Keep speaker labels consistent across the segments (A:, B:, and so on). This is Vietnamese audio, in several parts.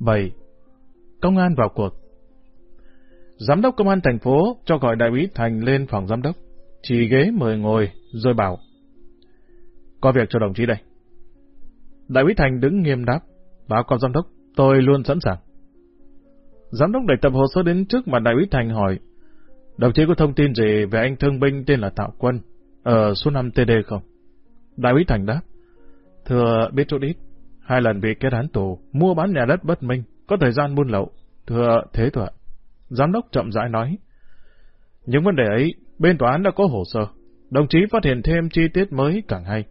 A: 7. Công an vào cuộc Giám đốc công an thành phố cho gọi đại úy Thành lên phòng giám đốc. Chỉ ghế mời ngồi, rồi bảo. Có việc cho đồng chí đây. Đại úy Thành đứng nghiêm đáp. Báo con giám đốc, tôi luôn sẵn sàng. Giám đốc đẩy tập hồ sơ đến trước mặt đại úy Thành hỏi. Đồng chí có thông tin gì về anh thương binh tên là Tạo Quân, ở số 5 TD không? Đại úy Thành đáp. Thưa biết chút ít, hai lần bị kết án tù, mua bán nhà đất bất minh, có thời gian buôn lậu. Thưa thế thôi Giám đốc chậm rãi nói. Những vấn đề ấy, bên tòa án đã có hồ sơ. Đồng chí phát hiện thêm chi tiết mới càng hay.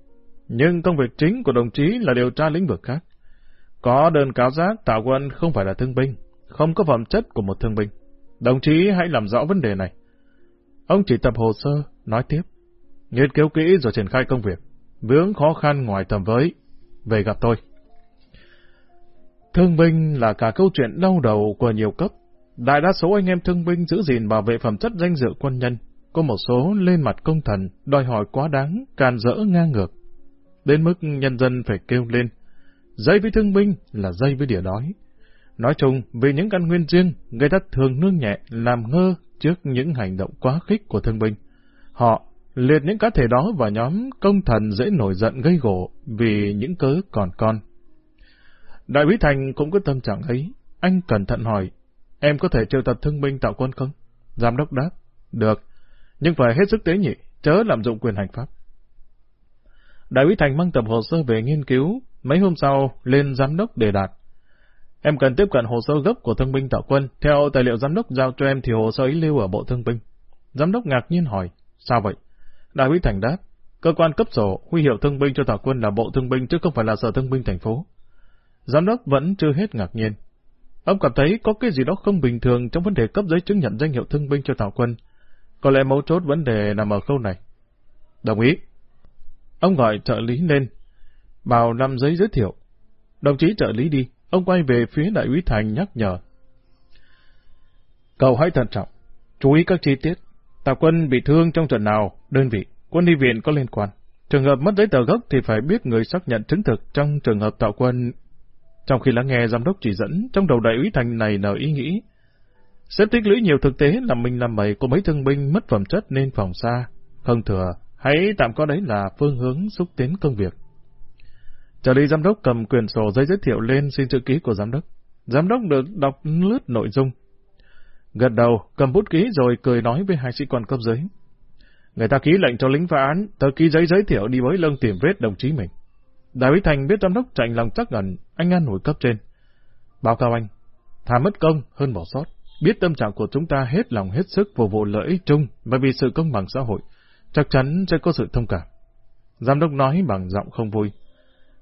A: Nhưng công việc chính của đồng chí là điều tra lĩnh vực khác. Có đơn cáo giác Tạ Quân không phải là thương binh, không có phẩm chất của một thương binh. Đồng chí hãy làm rõ vấn đề này. Ông chỉ tập hồ sơ, nói tiếp. Nghiên cứu kỹ rồi triển khai công việc. Vướng khó khăn ngoài tầm với. Về gặp tôi. Thương binh là cả câu chuyện đau đầu của nhiều cấp. Đại đa số anh em thương binh giữ gìn bảo vệ phẩm chất danh dự quân nhân. Có một số lên mặt công thần, đòi hỏi quá đáng, càn rỡ ngang ngược. Đến mức nhân dân phải kêu lên. Dây với thương binh là dây với địa đói. Nói chung, vì những căn nguyên riêng, người ta thường nương nhẹ, làm ngơ trước những hành động quá khích của thương binh. Họ liệt những cá thể đó vào nhóm công thần dễ nổi giận gây gỗ vì những cớ còn con. Đại úy Thành cũng có tâm trạng ấy. Anh cẩn thận hỏi, em có thể triệu tập thương binh tạo quân không? Giám đốc đáp, được, nhưng phải hết sức tế nhị, chớ lạm dụng quyền hành pháp. Đại úy Thành mang tập hồ sơ về nghiên cứu, mấy hôm sau lên giám đốc đề đạt. Em cần tiếp cận hồ sơ gốc của thương binh tạo quân, theo tài liệu giám đốc giao cho em thì hồ sơ ấy lưu ở bộ thương binh. Giám đốc ngạc nhiên hỏi, sao vậy? Đại úy Thành đáp, cơ quan cấp sổ, huy hiệu thương binh cho tạo quân là bộ thương binh chứ không phải là sở thương binh thành phố. Giám đốc vẫn chưa hết ngạc nhiên. Ông cảm thấy có cái gì đó không bình thường trong vấn đề cấp giấy chứng nhận danh hiệu thương binh cho Tào quân. Có lẽ mấu chốt vấn đề nằm ở khâu này. Đồng ý. Ông gọi trợ lý lên, bảo làm giấy giới thiệu. Đồng chí trợ lý đi, ông quay về phía đại úy Thành nhắc nhở. Cậu hãy thận trọng, chú ý các chi tiết. Tào quân bị thương trong trận nào, đơn vị, quân đi viện có liên quan. Trường hợp mất giấy tờ gốc thì phải biết người xác nhận chứng thực trong trường hợp tạo quân. Trong khi lắng nghe giám đốc chỉ dẫn, trong đầu đại úy Thành này nở ý nghĩ. Sẽ tích lũy nhiều thực tế là mình làm bậy của mấy thương binh mất phẩm chất nên phòng xa. Không thừa, hãy tạm có đấy là phương hướng xúc tiến công việc. Trợ lý giám đốc cầm quyền sổ giấy giới thiệu lên xin chữ ký của giám đốc. Giám đốc được đọc lướt nội dung. Gật đầu, cầm bút ký rồi cười nói với hai sĩ quan cấp dưới. Người ta ký lệnh cho lính phá án, tờ ký giấy giới thiệu đi với lưng tìm vết đồng chí mình. Đại úy Thành biết giám đốc chạy lòng chắc ngẩn, anh ăn nổi cấp trên. Báo cáo anh, thà mất công hơn bỏ sót. Biết tâm trạng của chúng ta hết lòng hết sức phục vụ lợi ích chung và vì sự công bằng xã hội, chắc chắn sẽ có sự thông cảm. Giám đốc nói bằng giọng không vui.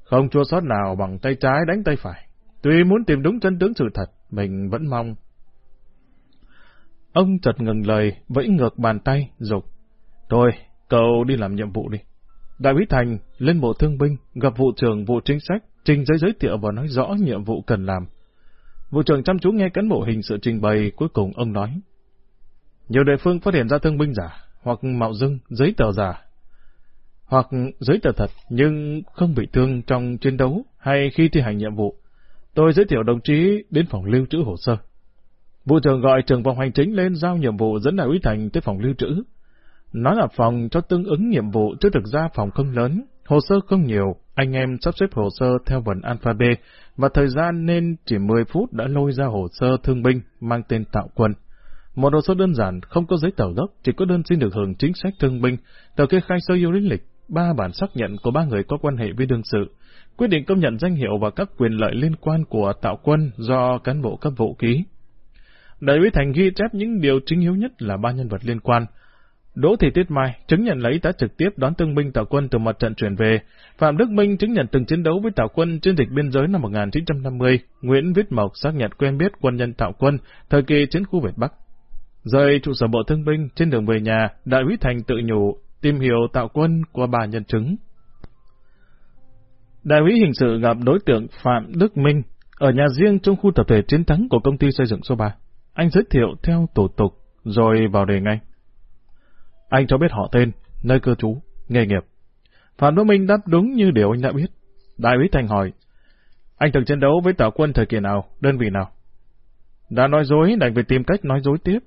A: Không chua sót nào bằng tay trái đánh tay phải. Tuy muốn tìm đúng chân tướng sự thật, mình vẫn mong. Ông chợt ngừng lời, vẫy ngược bàn tay, dục Thôi, cậu đi làm nhiệm vụ đi. Đại úy Thành lên bộ thương binh, gặp vụ trưởng vụ chính sách, trình giấy giới thiệu và nói rõ nhiệm vụ cần làm. Vụ trưởng chăm chú nghe cán bộ hình sự trình bày, cuối cùng ông nói. Nhiều địa phương phát hiện ra thương binh giả, hoặc mạo dưng, giấy tờ giả, hoặc giấy tờ thật nhưng không bị thương trong chiến đấu hay khi thi hành nhiệm vụ. Tôi giới thiệu đồng chí đến phòng lưu trữ hồ sơ. Vụ trưởng gọi trưởng phòng hành chính lên giao nhiệm vụ dẫn đại úy Thành tới phòng lưu trữ nó là phòng cho tương ứng nhiệm vụ chứ thực ra phòng không lớn, hồ sơ không nhiều, anh em sắp xếp hồ sơ theo vần alphabet và thời gian nên chỉ 10 phút đã lôi ra hồ sơ thương binh mang tên Tạo Quân. Một hồ sơ đơn giản, không có giấy tờ gốc, chỉ có đơn xin được hưởng chính sách thương binh, tờ kê khai sơ yếu lý lịch, ba bản xác nhận của ba người có quan hệ với đương sự, quyết định công nhận danh hiệu và các quyền lợi liên quan của Tạo Quân do cán bộ cấp vụ ký. Đại úy Thành ghi chép những điều chính yếu nhất là ba nhân vật liên quan, Đỗ Thị Tuyết Mai chứng nhận lấy tá trực tiếp đón tương binh Tào Quân từ mặt trận chuyển về. Phạm Đức Minh chứng nhận từng chiến đấu với Tào Quân trên dịch biên giới năm 1950. Nguyễn Viết Mộc xác nhận quen biết quân nhân Tào Quân thời kỳ chiến khu Việt Bắc. Rời trụ sở bộ thương binh trên đường về nhà, Đại úy Thành tự nhủ tìm hiểu Tào Quân qua bà nhân chứng. Đại úy hình sự gặp đối tượng Phạm Đức Minh ở nhà riêng trong khu tập thể chiến thắng của công ty xây dựng số 3. Anh giới thiệu theo tổ tục rồi vào đề ngay. Anh cho biết họ tên, nơi cư trú, nghề nghiệp. Phạm Đức Minh đáp đúng như điều anh đã biết. Đại úy Thành hỏi, Anh từng chiến đấu với tào quân thời kỳ nào, đơn vị nào? Đã nói dối, đành phải tìm cách nói dối tiếp.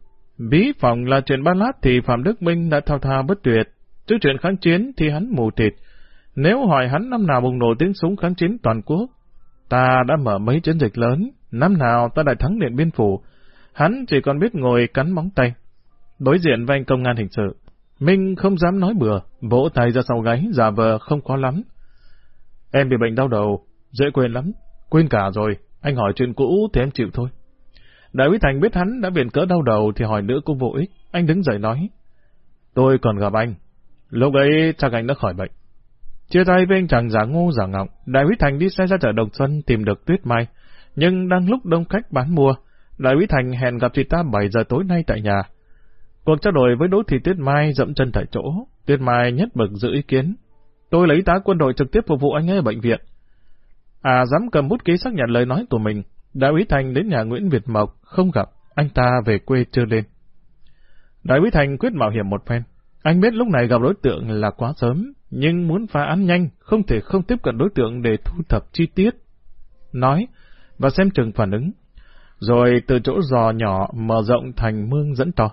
A: Bí phòng là chuyện ba lát thì Phạm Đức Minh đã thao thao bất tuyệt, chứ chuyện kháng chiến thì hắn mù thịt. Nếu hỏi hắn năm nào bùng nổ tiếng súng kháng chiến toàn quốc, ta đã mở mấy chiến dịch lớn, năm nào ta đại thắng Điện Biên Phủ, hắn chỉ còn biết ngồi cắn móng tay. Đối diện với anh công an hình sự, Minh không dám nói bừa, vỗ tay ra sau gáy, giả vờ không có lắm. Em bị bệnh đau đầu, dễ quên lắm, quên cả rồi, anh hỏi chuyện cũ thì em chịu thôi. Đại úy Thành biết hắn đã biển cỡ đau đầu thì hỏi nữa cũng vô ích, anh đứng dậy nói. Tôi còn gặp anh, lúc ấy chắc anh đã khỏi bệnh. Chia tay với anh chàng giả ngô giả ngọng, Đại úy Thành đi xe ra chợ Đồng Xuân tìm được Tuyết Mai, nhưng đang lúc đông khách bán mua, Đại úy Thành hẹn gặp chị ta 7 giờ tối nay tại nhà. Cuộc trao đổi với Đỗ Thị Tuyết Mai dậm chân tại chỗ, Tuyết Mai nhất mực giữ ý kiến. Tôi lấy tá quân đội trực tiếp phục vụ anh ấy ở bệnh viện. À dám cầm bút ký xác nhận lời nói của mình, Đại úy Thành đến nhà Nguyễn Việt Mộc, không gặp, anh ta về quê chưa lên. Đại úy Thành quyết mạo hiểm một phen. Anh biết lúc này gặp đối tượng là quá sớm, nhưng muốn phá án nhanh, không thể không tiếp cận đối tượng để thu thập chi tiết. Nói, và xem chừng phản ứng. Rồi từ chỗ giò nhỏ mở rộng thành mương dẫn to.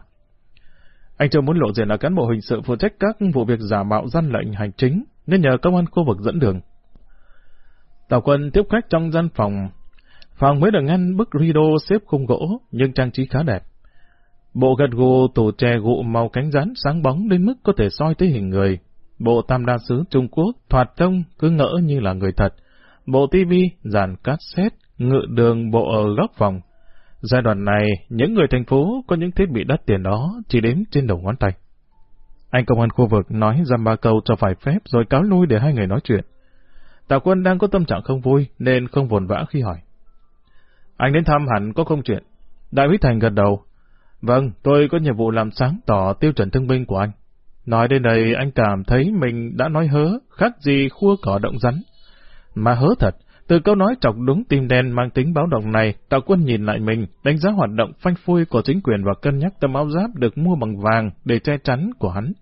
A: Anh chưa muốn lộ diện là cán bộ hình sự phụ trách các vụ việc giả mạo gian lệnh hành chính, nên nhờ công an khu vực dẫn đường. Tào quân tiếp khách trong gian phòng. Phòng mới được ngăn bức rido xếp khung gỗ, nhưng trang trí khá đẹp. Bộ gật gù tủ tre gụ màu cánh rán sáng bóng đến mức có thể soi tới hình người. Bộ tam đa sứ Trung Quốc thoạt trông cứ ngỡ như là người thật. Bộ tivi, dàn cassette, ngự đường bộ ở góc phòng. Giai đoạn này, những người thành phố có những thiết bị đắt tiền đó chỉ đếm trên đầu ngón tay. Anh công an khu vực nói dăm ba câu cho phải phép rồi cáo lui để hai người nói chuyện. tào quân đang có tâm trạng không vui nên không vồn vã khi hỏi. Anh đến thăm hẳn có công chuyện. Đại úy Thành gật đầu. Vâng, tôi có nhiệm vụ làm sáng tỏ tiêu chuẩn thương binh của anh. Nói đến đây anh cảm thấy mình đã nói hớ, khác gì khua cỏ động rắn. Mà hớ thật, từ câu nói chọc đúng tim đen mang tính báo động này, Tạo Quân nhìn lại mình, đánh giá hoạt động phanh phui của chính quyền và cân nhắc tấm áo giáp được mua bằng vàng để che chắn của hắn.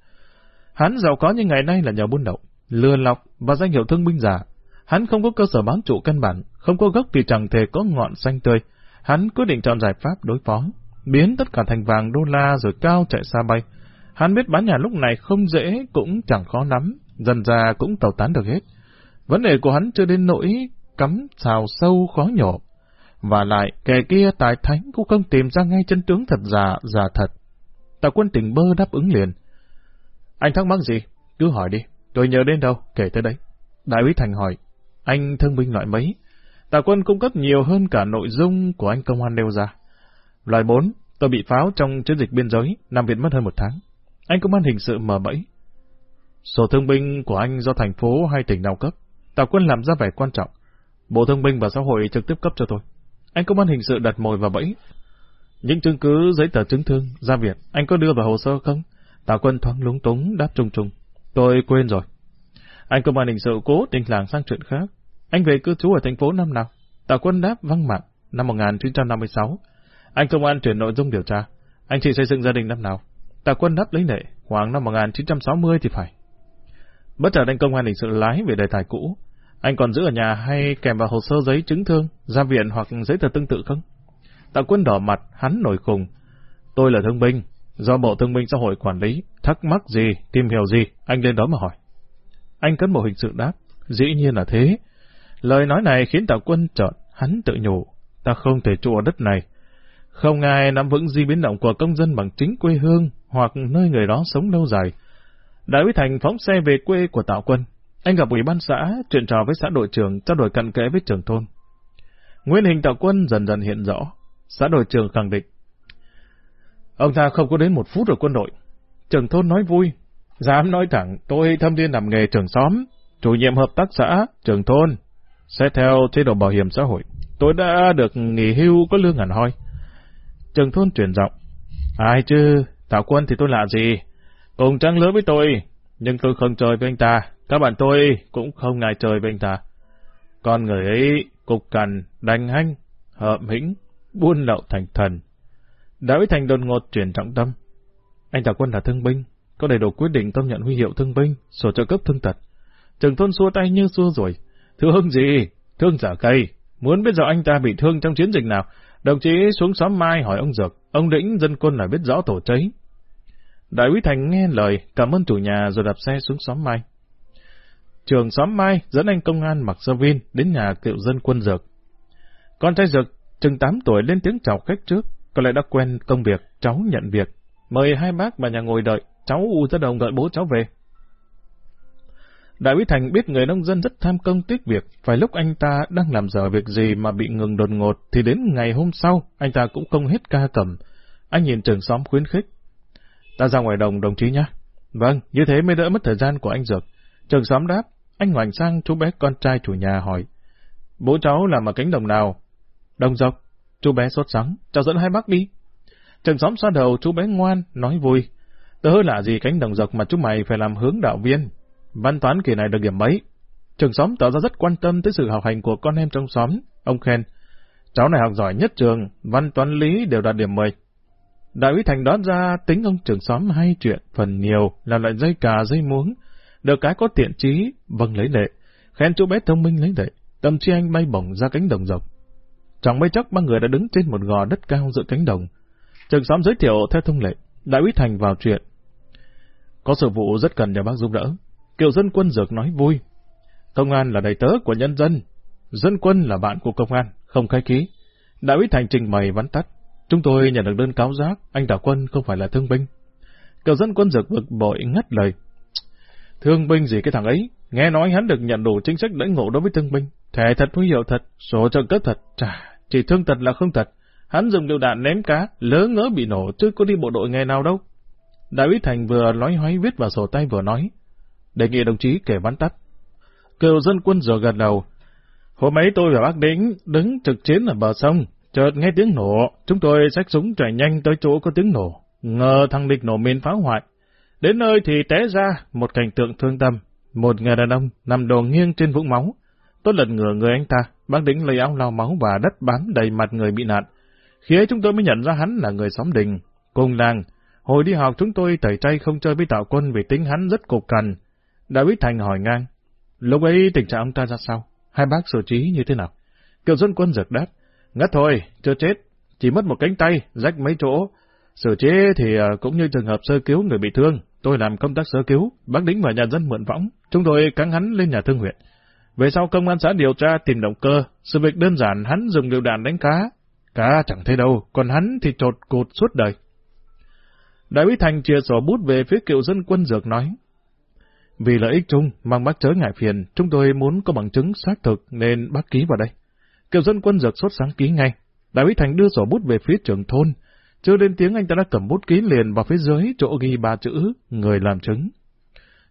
A: Hắn giàu có như ngày nay là nhờ buôn lậu, lừa lọc và danh hiệu thương binh giả. Hắn không có cơ sở bám trụ căn bản, không có gốc thì chẳng thể có ngọn xanh tươi. Hắn quyết định chọn giải pháp đối phó, biến tất cả thành vàng đô la rồi cao chạy xa bay. Hắn biết bán nhà lúc này không dễ cũng chẳng khó lắm, dần ra cũng tàu tán được hết. Vấn đề của hắn chưa đến nỗi cắm xào sâu khó nhổ. Và lại, kẻ kia tài thánh cũng không tìm ra ngay chân tướng thật giả, giả thật. Tào quân tỉnh bơ đáp ứng liền. Anh thắc mắc gì? Cứ hỏi đi, tôi nhớ đến đâu, kể tới đấy. Đại úy Thành hỏi, anh thương binh loại mấy? Tào quân cung cấp nhiều hơn cả nội dung của anh công an nêu ra. Loại 4, tôi bị pháo trong chiến dịch biên giới, nằm viện mất hơn một tháng. Anh công an hình sự mở bẫy. Sổ thương binh của anh do thành phố hay tỉnh nào cấp? Tào quân làm ra vẻ quan trọng. Bộ Thông minh và Xã hội trực tiếp cấp cho tôi. Anh công an hình sự đặt mồi vào bẫy. Những chứng cứ giấy tờ chứng thương, ra viện, anh có đưa vào hồ sơ không? Tào quân thoáng lúng túng, đáp trung trung. Tôi quên rồi. Anh công an hình sự cố tình làng sang chuyện khác. Anh về cư trú ở thành phố năm nào? Tào quân đáp văng mặt, năm 1956. Anh công an chuyển nội dung điều tra. Anh chị xây dựng gia đình năm nào? Tào quân đáp lấy nệ, khoảng năm 1960 thì phải. Bất chợt anh công an hình sự lái về đề tài cũ. Anh còn giữ ở nhà hay kèm vào hồ sơ giấy chứng thương, ra viện hoặc giấy tờ tương tự không? Tạ quân đỏ mặt, hắn nổi khùng. Tôi là thương binh, do Bộ Thương binh Xã hội quản lý, thắc mắc gì, tìm hiểu gì, anh lên đó mà hỏi. Anh cán bộ hình sự đáp, dĩ nhiên là thế. Lời nói này khiến Tạ quân trợn, hắn tự nhủ, ta không thể trụ ở đất này. Không ai nắm vững di biến động của công dân bằng chính quê hương hoặc nơi người đó sống lâu dài. Đại úy Thành phóng xe về quê của Tạo Quân, anh gặp ủy ban xã, chuyện trò với xã đội trưởng, trao đổi cận kẽ với trưởng thôn. Nguyên hình tạo quân dần dần hiện rõ. Xã đội trưởng khẳng định. Ông ta không có đến một phút ở quân đội. Trưởng thôn nói vui. Dám nói thẳng, tôi thâm niên làm nghề trưởng xóm, chủ nhiệm hợp tác xã, trưởng thôn. Xét theo chế độ bảo hiểm xã hội, tôi đã được nghỉ hưu có lương hẳn hoi. Trưởng thôn chuyển giọng. Ai chứ, Thảo Quân thì tôi lạ gì? Cùng trăng lứa với tôi, nhưng tôi không chơi với anh ta, các bạn tôi cũng không ngại trời với anh ta. Con người ấy cục cằn, đành hanh, hợm hĩnh, buôn lậu thành thần. Đã với thành đột ngột chuyển trọng tâm. Anh Tào Quân là thương binh, có đầy đủ quyết định công nhận huy hiệu thương binh, sổ trợ cấp thương tật. Trường thôn xua tay như xua rồi. Thương gì? Thương giả cây. Muốn biết rõ anh ta bị thương trong chiến dịch nào, đồng chí xuống xóm Mai hỏi ông Dược, ông lĩnh dân quân là biết rõ tổ cháy. Đại úy Thành nghe lời, cảm ơn chủ nhà rồi đạp xe xuống xóm Mai. Trường xóm Mai dẫn anh công an mặc sơ vin đến nhà cựu dân quân Dược. Con trai Dược, chừng 8 tuổi lên tiếng chào khách trước, có lẽ đã quen công việc, cháu nhận việc. Mời hai bác vào nhà ngồi đợi, cháu u ra đồng gọi bố cháu về. Đại úy Thành biết người nông dân rất tham công tiếc việc, phải lúc anh ta đang làm dở việc gì mà bị ngừng đột ngột, thì đến ngày hôm sau, anh ta cũng không hết ca cầm. Anh nhìn trường xóm khuyến khích. Ta ra ngoài đồng đồng chí nhá. Vâng, như thế mới đỡ mất thời gian của anh Dược. Trường xóm đáp, anh ngoảnh sang chú bé con trai chủ nhà hỏi. Bố cháu làm ở cánh đồng nào? Đồng dọc. Chú bé sốt sắng, cháu dẫn hai bác đi. Trường xóm xoa đầu, chú bé ngoan, nói vui. Tớ là gì cánh đồng dọc mà chú mày phải làm hướng đạo viên, Văn toán kỳ này được điểm mấy? Trường xóm tỏ ra rất quan tâm tới sự học hành của con em trong xóm. Ông khen, cháu này học giỏi nhất trường, văn toán lý đều đạt điểm 10. Đại úy Thành đoán ra tính ông trường xóm hay chuyện, phần nhiều là loại dây cà dây muống. Được cái có tiện trí, vâng lấy lệ. Khen chú bé thông minh lấy lệ, tâm trí anh bay bổng ra cánh đồng rộng. Chẳng mấy chốc ba người đã đứng trên một gò đất cao giữa cánh đồng. Trường xóm giới thiệu theo thông lệ, đại úy Thành vào chuyện. Có sự vụ rất cần nhờ bác giúp đỡ. Kiều dân quân dược nói vui. Công an là đầy tớ của nhân dân. Dân quân là bạn của công an, không khai ký. Đại úy Thành trình bày vắn tắt. Chúng tôi nhận được đơn cáo giác, anh Đào Quân không phải là thương binh. Kiều dân quân dược bực bội ngắt lời. Thương binh gì cái thằng ấy? Nghe nói hắn được nhận đủ chính sách đãi ngộ đối với thương binh. Thẻ thật huy hiệu thật, sổ trợ cấp thật. Chà, chỉ thương thật là không thật. Hắn dùng điều đạn ném cá, lỡ ngỡ bị nổ, chứ có đi bộ đội ngày nào đâu. Đại úy Thành vừa nói hoái viết vào sổ tay vừa nói đề nghị đồng chí kể vắn tắt. Cựu dân quân giờ gần đầu. Hôm ấy tôi và bác Đĩnh đứng trực chiến ở bờ sông, chợt nghe tiếng nổ, chúng tôi xách súng chạy nhanh tới chỗ có tiếng nổ, ngờ thằng địch nổ mìn phá hoại. Đến nơi thì té ra một cảnh tượng thương tâm, một người đàn ông nằm đồ nghiêng trên vũng máu. Tôi lật ngửa người anh ta, bác đính lấy áo lau máu và đất bám đầy mặt người bị nạn. Khi ấy chúng tôi mới nhận ra hắn là người xóm đình, cùng làng. Hồi đi học chúng tôi tẩy chay không chơi với tạo quân vì tính hắn rất cục cằn, Đã biết Thành hỏi ngang, lúc ấy tình trạng ông ta ra sao? Hai bác xử trí như thế nào? Kiều dân quân giật đáp, ngất thôi, chưa chết, chỉ mất một cánh tay, rách mấy chỗ. Xử chế thì ờ, cũng như trường hợp sơ cứu người bị thương, tôi làm công tác sơ cứu, bác đính và nhà dân mượn võng, chúng tôi cắn hắn lên nhà thương huyện. Về sau công an xã điều tra tìm động cơ, sự việc đơn giản hắn dùng liều đạn đánh cá. Cá chẳng thấy đâu, còn hắn thì trột cột suốt đời. Đại úy Thành chia sổ bút về phía cựu dân quân dược nói, vì lợi ích chung, mang bác chớ ngại phiền, chúng tôi muốn có bằng chứng xác thực nên bác ký vào đây. cựu dân quân dược sốt sáng ký ngay. Đại úy Thành đưa sổ bút về phía trưởng thôn. Chưa đến tiếng anh ta đã cầm bút ký liền vào phía dưới chỗ ghi ba chữ người làm chứng.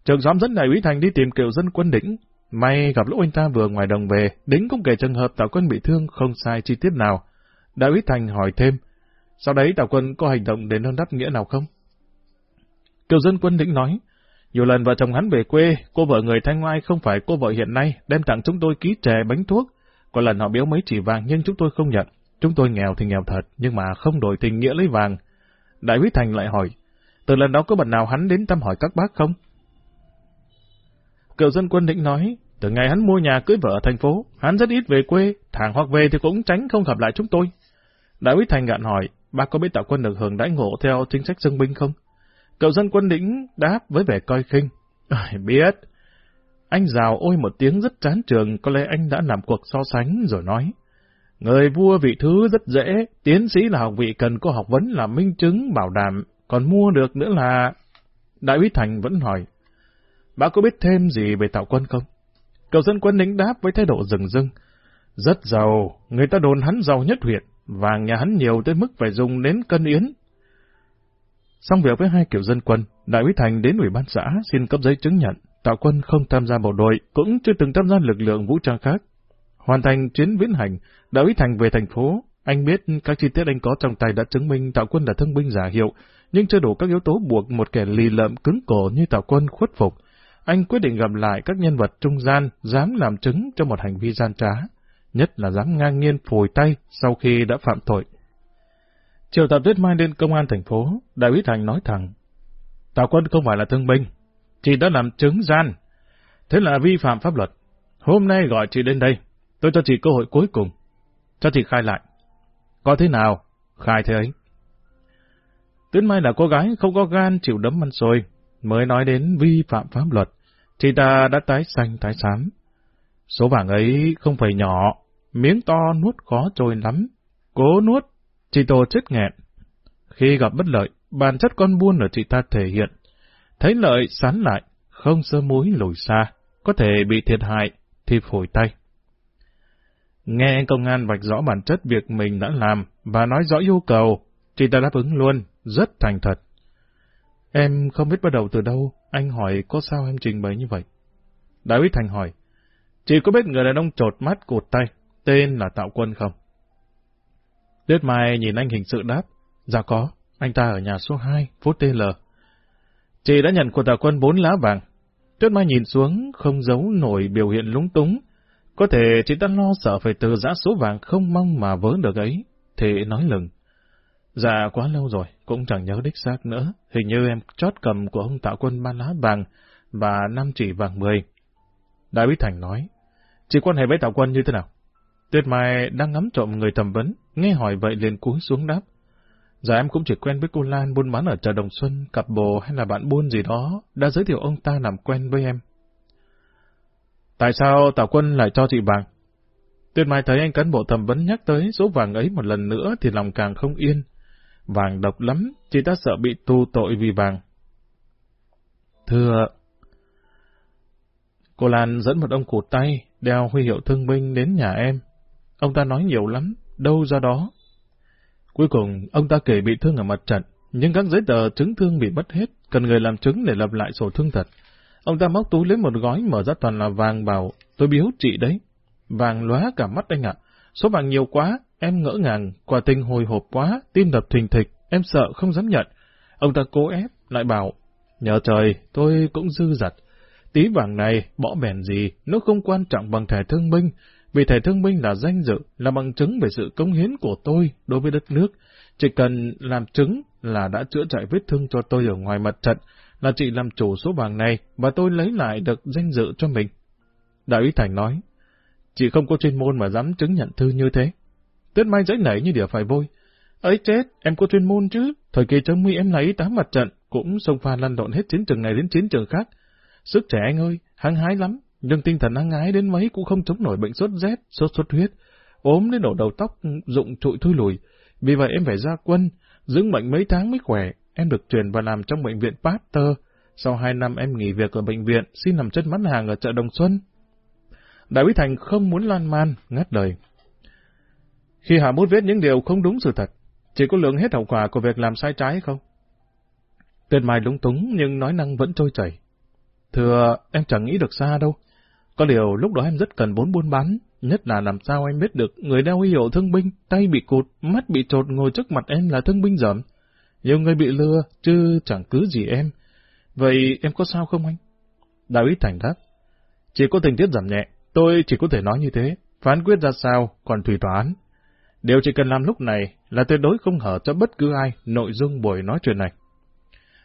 A: Trưởng xóm dẫn đại úy Thành đi tìm Kiều dân quân đỉnh. May gặp lúc anh ta vừa ngoài đồng về, đính cũng kể trường hợp Tào Quân bị thương không sai chi tiết nào. Đại úy Thành hỏi thêm, sau đấy Tào Quân có hành động đến non đáp nghĩa nào không? Kiều dân quân đỉnh nói, nhiều lần vợ chồng hắn về quê, cô vợ người Thanh Ngoai không phải cô vợ hiện nay, đem tặng chúng tôi ký chè bánh thuốc. Có lần họ biếu mấy chỉ vàng nhưng chúng tôi không nhận. Chúng tôi nghèo thì nghèo thật, nhưng mà không đổi tình nghĩa lấy vàng. Đại quý Thành lại hỏi, từ lần đó có bận nào hắn đến thăm hỏi các bác không? Cựu dân quân định nói, từ ngày hắn mua nhà cưới vợ ở thành phố, hắn rất ít về quê, thẳng hoặc về thì cũng tránh không gặp lại chúng tôi. Đại quý Thành gạn hỏi, bác có biết tạo quân được hưởng đãi ngộ theo chính sách dân binh không? Cậu dân quân đỉnh đáp với vẻ coi khinh. À, biết. Anh rào ôi một tiếng rất chán trường, có lẽ anh đã làm cuộc so sánh rồi nói. Người vua vị thứ rất dễ, tiến sĩ là học vị cần có học vấn là minh chứng bảo đảm, còn mua được nữa là... Đại úy Thành vẫn hỏi, bác có biết thêm gì về tạo quân không? Cậu dân quân đính đáp với thái độ rừng rưng. Rất giàu, người ta đồn hắn giàu nhất huyện, vàng nhà hắn nhiều tới mức phải dùng đến cân yến, Xong việc với hai kiểu dân quân, Đại úy Thành đến ủy ban xã xin cấp giấy chứng nhận, Tạo quân không tham gia bộ đội, cũng chưa từng tham gia lực lượng vũ trang khác. Hoàn thành chuyến viễn hành, Đại úy Thành về thành phố, anh biết các chi tiết anh có trong tay đã chứng minh Tạo quân là thân binh giả hiệu, nhưng chưa đủ các yếu tố buộc một kẻ lì lợm cứng cổ như Tạo quân khuất phục. Anh quyết định gặp lại các nhân vật trung gian dám làm chứng cho một hành vi gian trá, nhất là dám ngang nhiên phủi tay sau khi đã phạm tội. Chiều tập tuyết mai lên công an thành phố, đại úy Thành nói thẳng. Tào quân không phải là thương binh, chị đã làm chứng gian. Thế là vi phạm pháp luật. Hôm nay gọi chị đến đây, tôi cho chị cơ hội cuối cùng. Cho chị khai lại. Có thế nào? Khai thế ấy. Tuyết Mai là cô gái không có gan chịu đấm ăn xôi, mới nói đến vi phạm pháp luật. Chị ta đã tái xanh tái xám. Số vàng ấy không phải nhỏ, miếng to nuốt khó trôi lắm. Cố nuốt, chị Tô chết nghẹn. Khi gặp bất lợi, bản chất con buôn ở chị ta thể hiện. Thấy lợi sán lại, không sơ múi lùi xa, có thể bị thiệt hại, thì phổi tay. Nghe công an vạch rõ bản chất việc mình đã làm và nói rõ yêu cầu, chị ta đáp ứng luôn, rất thành thật. Em không biết bắt đầu từ đâu, anh hỏi có sao em trình bày như vậy. Đại úy Thành hỏi, chị có biết người đàn ông trột mắt cụt tay, tên là Tạo Quân không? Tuyết Mai nhìn anh hình sự đáp, dạ có, anh ta ở nhà số 2, phố TL. Chị đã nhận của Tạo Quân bốn lá vàng. Tuyết Mai nhìn xuống, không giấu nổi biểu hiện lúng túng. Có thể chị ta lo sợ phải từ giã số vàng không mong mà vớ được ấy, thì nói lừng. Dạ quá lâu rồi, cũng chẳng nhớ đích xác nữa. Hình như em chót cầm của ông Tạo Quân ba lá vàng và năm chỉ vàng mười. Đại úy Thành nói, chị quan hệ với Tạo Quân như thế nào? Tuyết Mai đang ngắm trộm người thẩm vấn, nghe hỏi vậy liền cúi xuống đáp. Dạ em cũng chỉ quen với cô Lan buôn bán ở chợ Đồng Xuân, cặp bồ hay là bạn buôn gì đó, đã giới thiệu ông ta làm quen với em. Tại sao Tào Quân lại cho chị vàng? Tuyết Mai thấy anh cán bộ thẩm vấn nhắc tới số vàng ấy một lần nữa thì lòng càng không yên. Vàng độc lắm, chị ta sợ bị tu tội vì vàng. Thưa... Cô Lan dẫn một ông cụt tay, đeo huy hiệu thương binh đến nhà em. Ông ta nói nhiều lắm, đâu ra đó. Cuối cùng, ông ta kể bị thương ở mặt trận, nhưng các giấy tờ chứng thương bị mất hết, cần người làm chứng để lập lại sổ thương thật. Ông ta móc túi lấy một gói mở ra toàn là vàng bảo, tôi biếu chị đấy. Vàng lóa cả mắt anh ạ. Số vàng nhiều quá, em ngỡ ngàng, quả tình hồi hộp quá, tim đập thình thịch, em sợ không dám nhận. Ông ta cố ép, lại bảo, nhờ trời, tôi cũng dư dật. Tí vàng này, bỏ bèn gì, nó không quan trọng bằng thẻ thương binh, vì thẻ thương binh là danh dự, là bằng chứng về sự công hiến của tôi đối với đất nước. Chỉ cần làm chứng là đã chữa chạy vết thương cho tôi ở ngoài mặt trận, là chị làm chủ số vàng này và tôi lấy lại được danh dự cho mình. Đại úy Thành nói, chị không có chuyên môn mà dám chứng nhận thư như thế. Tuyết Mai giấy nảy như đỉa phải vôi. Ấy chết, em có chuyên môn chứ. Thời kỳ chống mi em là y tá mặt trận, cũng xông pha lăn lộn hết chiến trường này đến chiến trường khác. Sức trẻ anh ơi, hăng hái lắm, nhưng tinh thần hăng hái đến mấy cũng không chống nổi bệnh sốt rét, sốt xuất huyết. ốm đến đổ đầu tóc, rụng trụi thui lùi. Vì vậy em phải ra quân, dưỡng bệnh mấy tháng mới khỏe, em được chuyển vào làm trong bệnh viện Pasteur. Sau hai năm em nghỉ việc ở bệnh viện, xin làm chân bán hàng ở chợ Đồng Xuân. Đại úy Thành không muốn lan man, ngắt lời. Khi Hà Mút viết những điều không đúng sự thật, chỉ có lượng hết hậu quả của việc làm sai trái không? Tên Mai lúng túng nhưng nói năng vẫn trôi chảy. Thưa, em chẳng nghĩ được xa đâu. Có điều lúc đó em rất cần vốn buôn bán, nhất là làm sao em biết được người đeo huy hiệu thương binh, tay bị cụt, mắt bị trột ngồi trước mặt em là thương binh dởm. Nhiều người bị lừa, chứ chẳng cứ gì em. Vậy em có sao không anh? Đại úy Thành đáp. Chỉ có tình tiết giảm nhẹ, tôi chỉ có thể nói như thế. Phán quyết ra sao, còn tùy tòa án. Điều chỉ cần làm lúc này là tuyệt đối không hở cho bất cứ ai nội dung buổi nói chuyện này.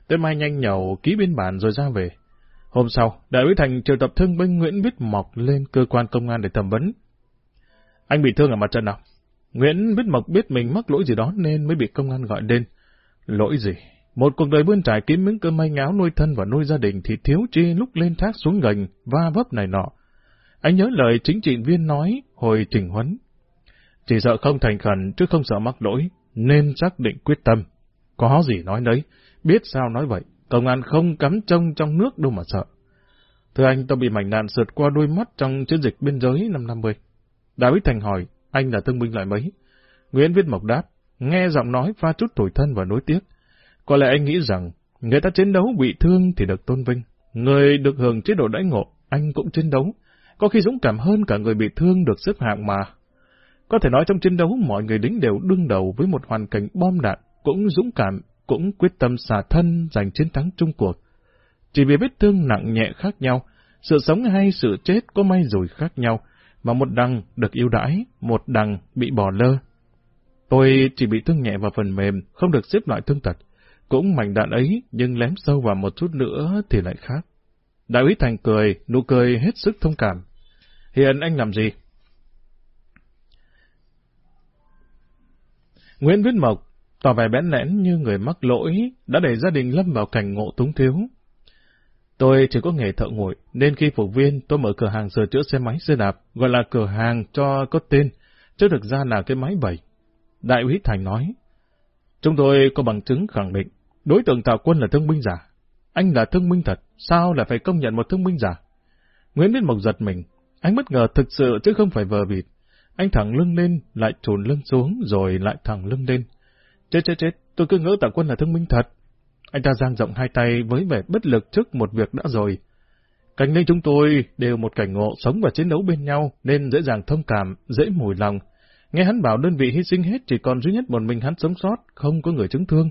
A: Tôi mai nhanh nhậu ký biên bản rồi ra về. Hôm sau, Đại úy Thành triệu tập thương binh Nguyễn Viết Mộc lên cơ quan công an để thẩm vấn. Anh bị thương ở mặt trận nào? Nguyễn Viết Mộc biết mình mắc lỗi gì đó nên mới bị công an gọi đến Lỗi gì? Một cuộc đời bươn trải kiếm miếng cơm manh áo nuôi thân và nuôi gia đình thì thiếu chi lúc lên thác xuống gành, va vấp này nọ. Anh nhớ lời chính trị viên nói hồi trình huấn. Chỉ sợ không thành khẩn chứ không sợ mắc lỗi, nên xác định quyết tâm. Có gì nói đấy, biết sao nói vậy, công an không cắm trông trong nước đâu mà sợ. Thưa anh, tôi bị mảnh đạn sượt qua đôi mắt trong chiến dịch biên giới năm 50. Đại úy Thành hỏi, anh là thương binh loại mấy? Nguyễn Viết Mộc đáp, nghe giọng nói pha chút tủi thân và nối tiếc. Có lẽ anh nghĩ rằng, người ta chiến đấu bị thương thì được tôn vinh. Người được hưởng chế độ đãi ngộ, anh cũng chiến đấu. Có khi dũng cảm hơn cả người bị thương được xếp hạng mà. Có thể nói trong chiến đấu mọi người lính đều đương đầu với một hoàn cảnh bom đạn, cũng dũng cảm, cũng quyết tâm xả thân giành chiến thắng chung cuộc. Chỉ vì vết thương nặng nhẹ khác nhau, sự sống hay sự chết có may rủi khác nhau, mà một đằng được yêu đãi, một đằng bị bỏ lơ. Tôi chỉ bị thương nhẹ vào phần mềm, không được xếp loại thương tật. Cũng mảnh đạn ấy, nhưng lém sâu vào một chút nữa thì lại khác. Đại úy Thành cười, nụ cười hết sức thông cảm. Hiện anh làm gì? Nguyễn Viết Mộc tỏ vẻ bẽn lẽn như người mắc lỗi, đã để gia đình lâm vào cảnh ngộ túng thiếu. Tôi chỉ có nghề thợ nguội, nên khi phục viên tôi mở cửa hàng sửa chữa xe máy xe đạp, gọi là cửa hàng cho có tên, chứ thực ra là cái máy bẩy Đại úy Thành nói, chúng tôi có bằng chứng khẳng định, đối tượng Tào quân là thương binh giả. Anh là thương binh thật, sao lại phải công nhận một thương binh giả? Nguyễn Viết Mộc giật mình, anh bất ngờ thực sự chứ không phải vờ vịt. Anh thẳng lưng lên, lại trùn lưng xuống, rồi lại thẳng lưng lên. Chết chết chết, tôi cứ ngỡ Tào quân là thương binh thật. Anh ta giang rộng hai tay với vẻ bất lực trước một việc đã rồi. Cảnh linh chúng tôi đều một cảnh ngộ sống và chiến đấu bên nhau nên dễ dàng thông cảm, dễ mùi lòng. Nghe hắn bảo đơn vị hy sinh hết chỉ còn duy nhất một mình hắn sống sót, không có người chứng thương.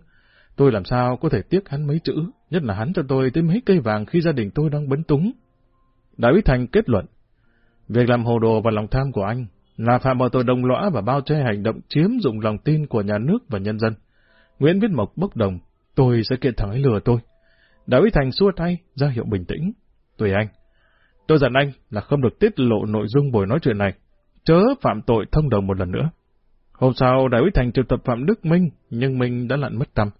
A: Tôi làm sao có thể tiếc hắn mấy chữ, nhất là hắn cho tôi tới mấy cây vàng khi gia đình tôi đang bấn túng. Đại úy Thành kết luận, việc làm hồ đồ và lòng tham của anh là phạm vào tội đồng lõa và bao che hành động chiếm dụng lòng tin của nhà nước và nhân dân. Nguyễn Viết Mộc bốc đồng, tôi sẽ kiện thẳng ấy lừa tôi. Đại úy Thành xua tay, ra hiệu bình tĩnh. Tùy anh. Tôi dặn anh là không được tiết lộ nội dung buổi nói chuyện này. Chớ phạm tội thông đồng một lần nữa. Hôm sau, Đại úy Thành triệu tập Phạm Đức Minh, nhưng Minh đã lặn mất tâm.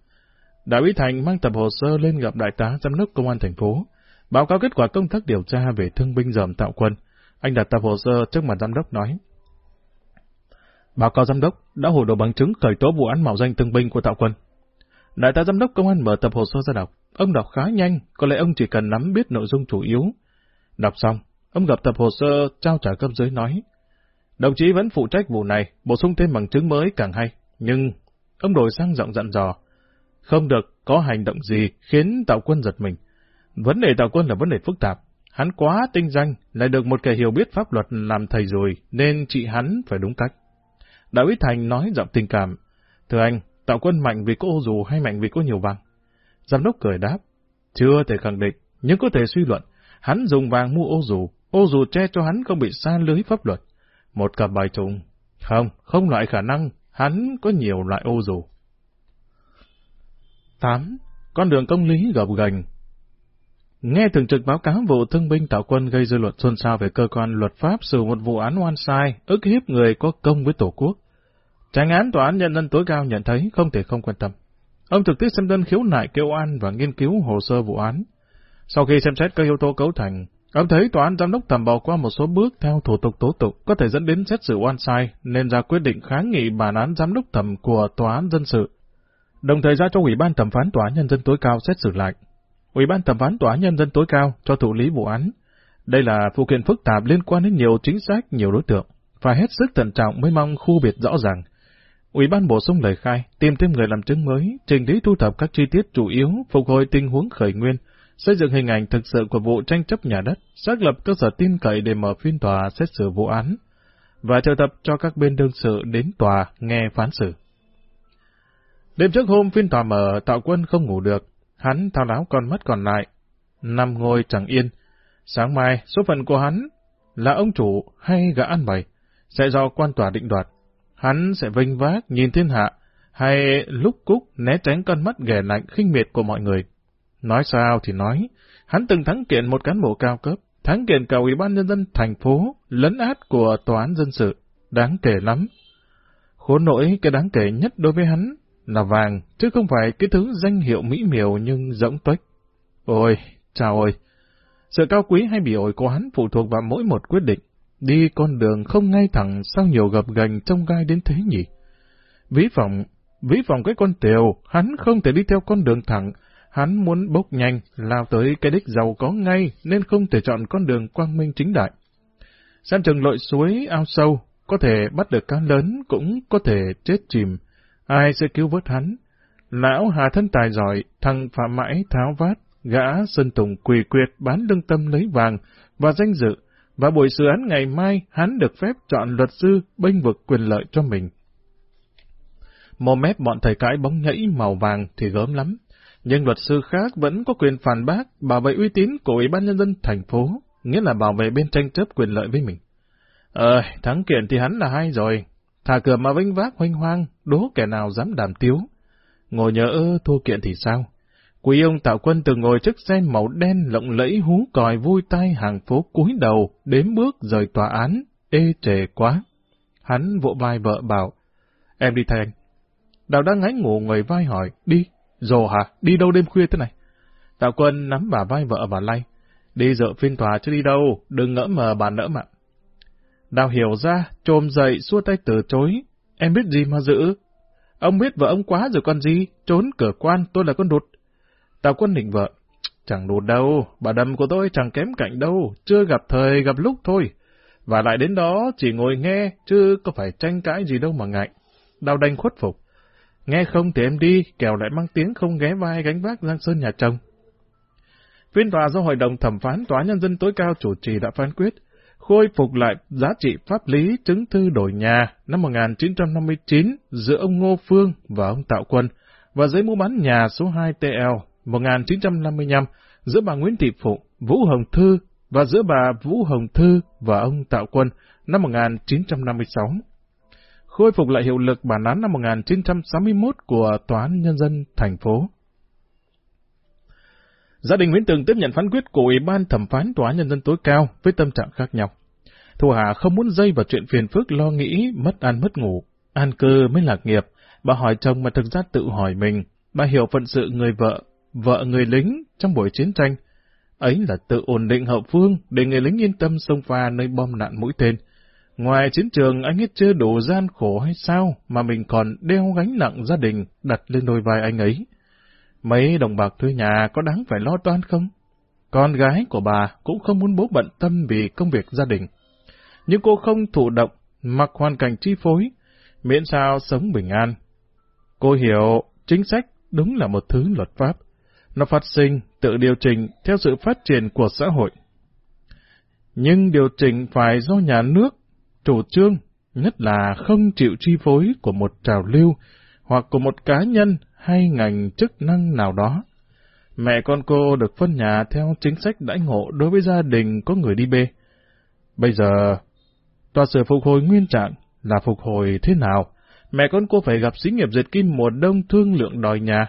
A: Đại úy Thành mang tập hồ sơ lên gặp đại tá giám đốc công an thành phố, báo cáo kết quả công tác điều tra về thương binh dòm tạo quân. Anh đặt tập hồ sơ trước mặt giám đốc nói. Báo cáo giám đốc đã hồ đồ bằng chứng khởi tố vụ án mạo danh thương binh của tạo quân. Đại tá giám đốc công an mở tập hồ sơ ra đọc. Ông đọc khá nhanh, có lẽ ông chỉ cần nắm biết nội dung chủ yếu. Đọc xong, ông gặp tập hồ sơ trao trả cấp dưới nói. Đồng chí vẫn phụ trách vụ này, bổ sung thêm bằng chứng mới càng hay. Nhưng, ông đổi sang giọng dặn dò. Không được có hành động gì khiến tạo quân giật mình. Vấn đề tạo quân là vấn đề phức tạp. Hắn quá tinh danh, lại được một kẻ hiểu biết pháp luật làm thầy rồi, nên trị hắn phải đúng cách. Đạo úy Thành nói giọng tình cảm. Thưa anh, tạo quân mạnh vì có ô dù hay mạnh vì có nhiều vàng? Giám đốc cười đáp. Chưa thể khẳng định, nhưng có thể suy luận. Hắn dùng vàng mua ô dù, ô dù che cho hắn không bị xa lưới pháp luật. Một cặp bài trùng. Không, không loại khả năng, hắn có nhiều loại ô dù. 8. Con đường công lý gập gành Nghe thường trực báo cáo vụ thương binh tạo quân gây dư luận xôn xao về cơ quan luật pháp xử một vụ án oan sai, ức hiếp người có công với Tổ quốc. Tránh án Tòa án Nhân dân tối cao nhận thấy không thể không quan tâm. Ông trực tiếp xem đơn khiếu nại kêu an và nghiên cứu hồ sơ vụ án. Sau khi xem xét các yếu tố cấu thành, ông thấy tòa án giám đốc thẩm bỏ qua một số bước theo thủ tục tố tụng có thể dẫn đến xét xử oan sai, nên ra quyết định kháng nghị bản án giám đốc thẩm của tòa án dân sự. Đồng thời ra cho Ủy ban thẩm phán tòa án nhân dân tối cao xét xử lại. Ủy ban thẩm phán tòa án nhân dân tối cao cho thụ lý vụ án. Đây là phụ kiện phức tạp liên quan đến nhiều chính sách, nhiều đối tượng, phải hết sức thận trọng mới mong khu biệt rõ ràng. Ủy ban bổ sung lời khai, tìm thêm người làm chứng mới, trình lý thu thập các chi tiết chủ yếu, phục hồi tình huống khởi nguyên, xây dựng hình ảnh thực sự của vụ tranh chấp nhà đất, xác lập cơ sở tin cậy để mở phiên tòa xét xử vụ án, và triệu tập cho các bên đương sự đến tòa nghe phán xử. Đêm trước hôm phiên tòa mở, Tạo Quân không ngủ được, hắn thao láo con mắt còn lại, nằm ngồi chẳng yên. Sáng mai, số phận của hắn là ông chủ hay gã ăn bày, sẽ do quan tòa định đoạt. Hắn sẽ vinh vác nhìn thiên hạ, hay lúc cúc né tránh con mắt ghẻ lạnh khinh miệt của mọi người. Nói sao thì nói, hắn từng thắng kiện một cán bộ cao cấp, thắng kiện cả ủy ban nhân dân thành phố, lấn át của tòa án dân sự, đáng kể lắm. Khốn nỗi cái đáng kể nhất đối với hắn là vàng, chứ không phải cái thứ danh hiệu mỹ miều nhưng rỗng tuếch. Ôi, chào ơi! Sự cao quý hay bị ổi của hắn phụ thuộc vào mỗi một quyết định. Đi con đường không ngay thẳng sao nhiều gập gành trong gai đến thế nhỉ? Ví vọng, ví vọng cái con tiều, hắn không thể đi theo con đường thẳng, hắn muốn bốc nhanh, lao tới cái đích giàu có ngay, nên không thể chọn con đường quang minh chính đại. San chừng lội suối ao sâu, có thể bắt được cá lớn, cũng có thể chết chìm, Ai sẽ cứu vớt hắn? Lão hà thân tài giỏi, thằng phạm mãi tháo vát, gã sơn tùng quỳ quyệt bán lương tâm lấy vàng và danh dự, và buổi xử án ngày mai hắn được phép chọn luật sư bênh vực quyền lợi cho mình. Mồm mép bọn thầy cãi bóng nhảy màu vàng thì gớm lắm, nhưng luật sư khác vẫn có quyền phản bác bảo vệ uy tín của Ủy ban Nhân dân thành phố, nghĩa là bảo vệ bên tranh chấp quyền lợi với mình. Ờ, thắng kiện thì hắn là hay rồi, Thả cửa mà vinh vác hoanh hoang, đố kẻ nào dám đàm tiếu. Ngồi nhớ thua kiện thì sao? Quý ông tạo quân từng ngồi trước xe màu đen lộng lẫy hú còi vui tay hàng phố cúi đầu, đếm bước rời tòa án, ê trề quá. Hắn vỗ vai vợ bảo, em đi thay anh. Đào đang ngáy ngủ người vai hỏi, đi, Dồ hả, đi đâu đêm khuya thế này? Tạo quân nắm bà vai vợ và lay, đi dự phiên tòa chứ đi đâu, đừng ngỡ mờ bà nỡ mà. Đào hiểu ra, trồm dậy, xua tay từ chối, em biết gì mà giữ. Ông biết vợ ông quá rồi con gì, trốn cửa quan, tôi là con đụt. Tào quân định vợ, chẳng đụt đâu, bà đầm của tôi chẳng kém cạnh đâu, chưa gặp thời gặp lúc thôi. Và lại đến đó chỉ ngồi nghe, chứ có phải tranh cãi gì đâu mà ngại. Đào đành khuất phục. Nghe không thì em đi, kẻo lại mang tiếng không ghé vai gánh vác Giang Sơn nhà chồng. Phiên tòa do Hội đồng Thẩm phán Tòa Nhân dân tối cao chủ trì đã phán quyết, khôi phục lại giá trị pháp lý chứng thư đổi nhà năm 1959 giữa ông Ngô Phương và ông Tạo Quân, và giấy mua bán nhà số 2 TL 1955 giữa bà Nguyễn Thị Phụng, Vũ Hồng Thư và giữa bà Vũ Hồng Thư và ông Tạo Quân năm 1956. Khôi phục lại hiệu lực bản án năm 1961 của Tòa án Nhân dân thành phố. Gia đình Nguyễn Tường tiếp nhận phán quyết của Ủy ban thẩm phán Tòa án Nhân dân tối cao với tâm trạng khác nhau. Thu Hà không muốn dây vào chuyện phiền phức lo nghĩ, mất ăn mất ngủ, an cư mới lạc nghiệp. Bà hỏi chồng mà thực ra tự hỏi mình, bà hiểu phận sự người vợ, vợ người lính trong buổi chiến tranh. Ấy là tự ổn định hậu phương để người lính yên tâm sông pha nơi bom nạn mũi tên. Ngoài chiến trường anh ấy chưa đủ gian khổ hay sao mà mình còn đeo gánh nặng gia đình đặt lên đôi vai anh ấy. Mấy đồng bạc thuê nhà có đáng phải lo toan không? Con gái của bà cũng không muốn bố bận tâm vì công việc gia đình. Nhưng cô không thụ động, mặc hoàn cảnh chi phối, miễn sao sống bình an. Cô hiểu chính sách đúng là một thứ luật pháp. Nó phát sinh, tự điều chỉnh theo sự phát triển của xã hội. Nhưng điều chỉnh phải do nhà nước, chủ trương, nhất là không chịu chi phối của một trào lưu hoặc của một cá nhân hay ngành chức năng nào đó. Mẹ con cô được phân nhà theo chính sách đãi ngộ đối với gia đình có người đi bê. Bây giờ, tòa sửa phục hồi nguyên trạng là phục hồi thế nào? Mẹ con cô phải gặp xí nghiệp dệt kim mùa đông thương lượng đòi nhà.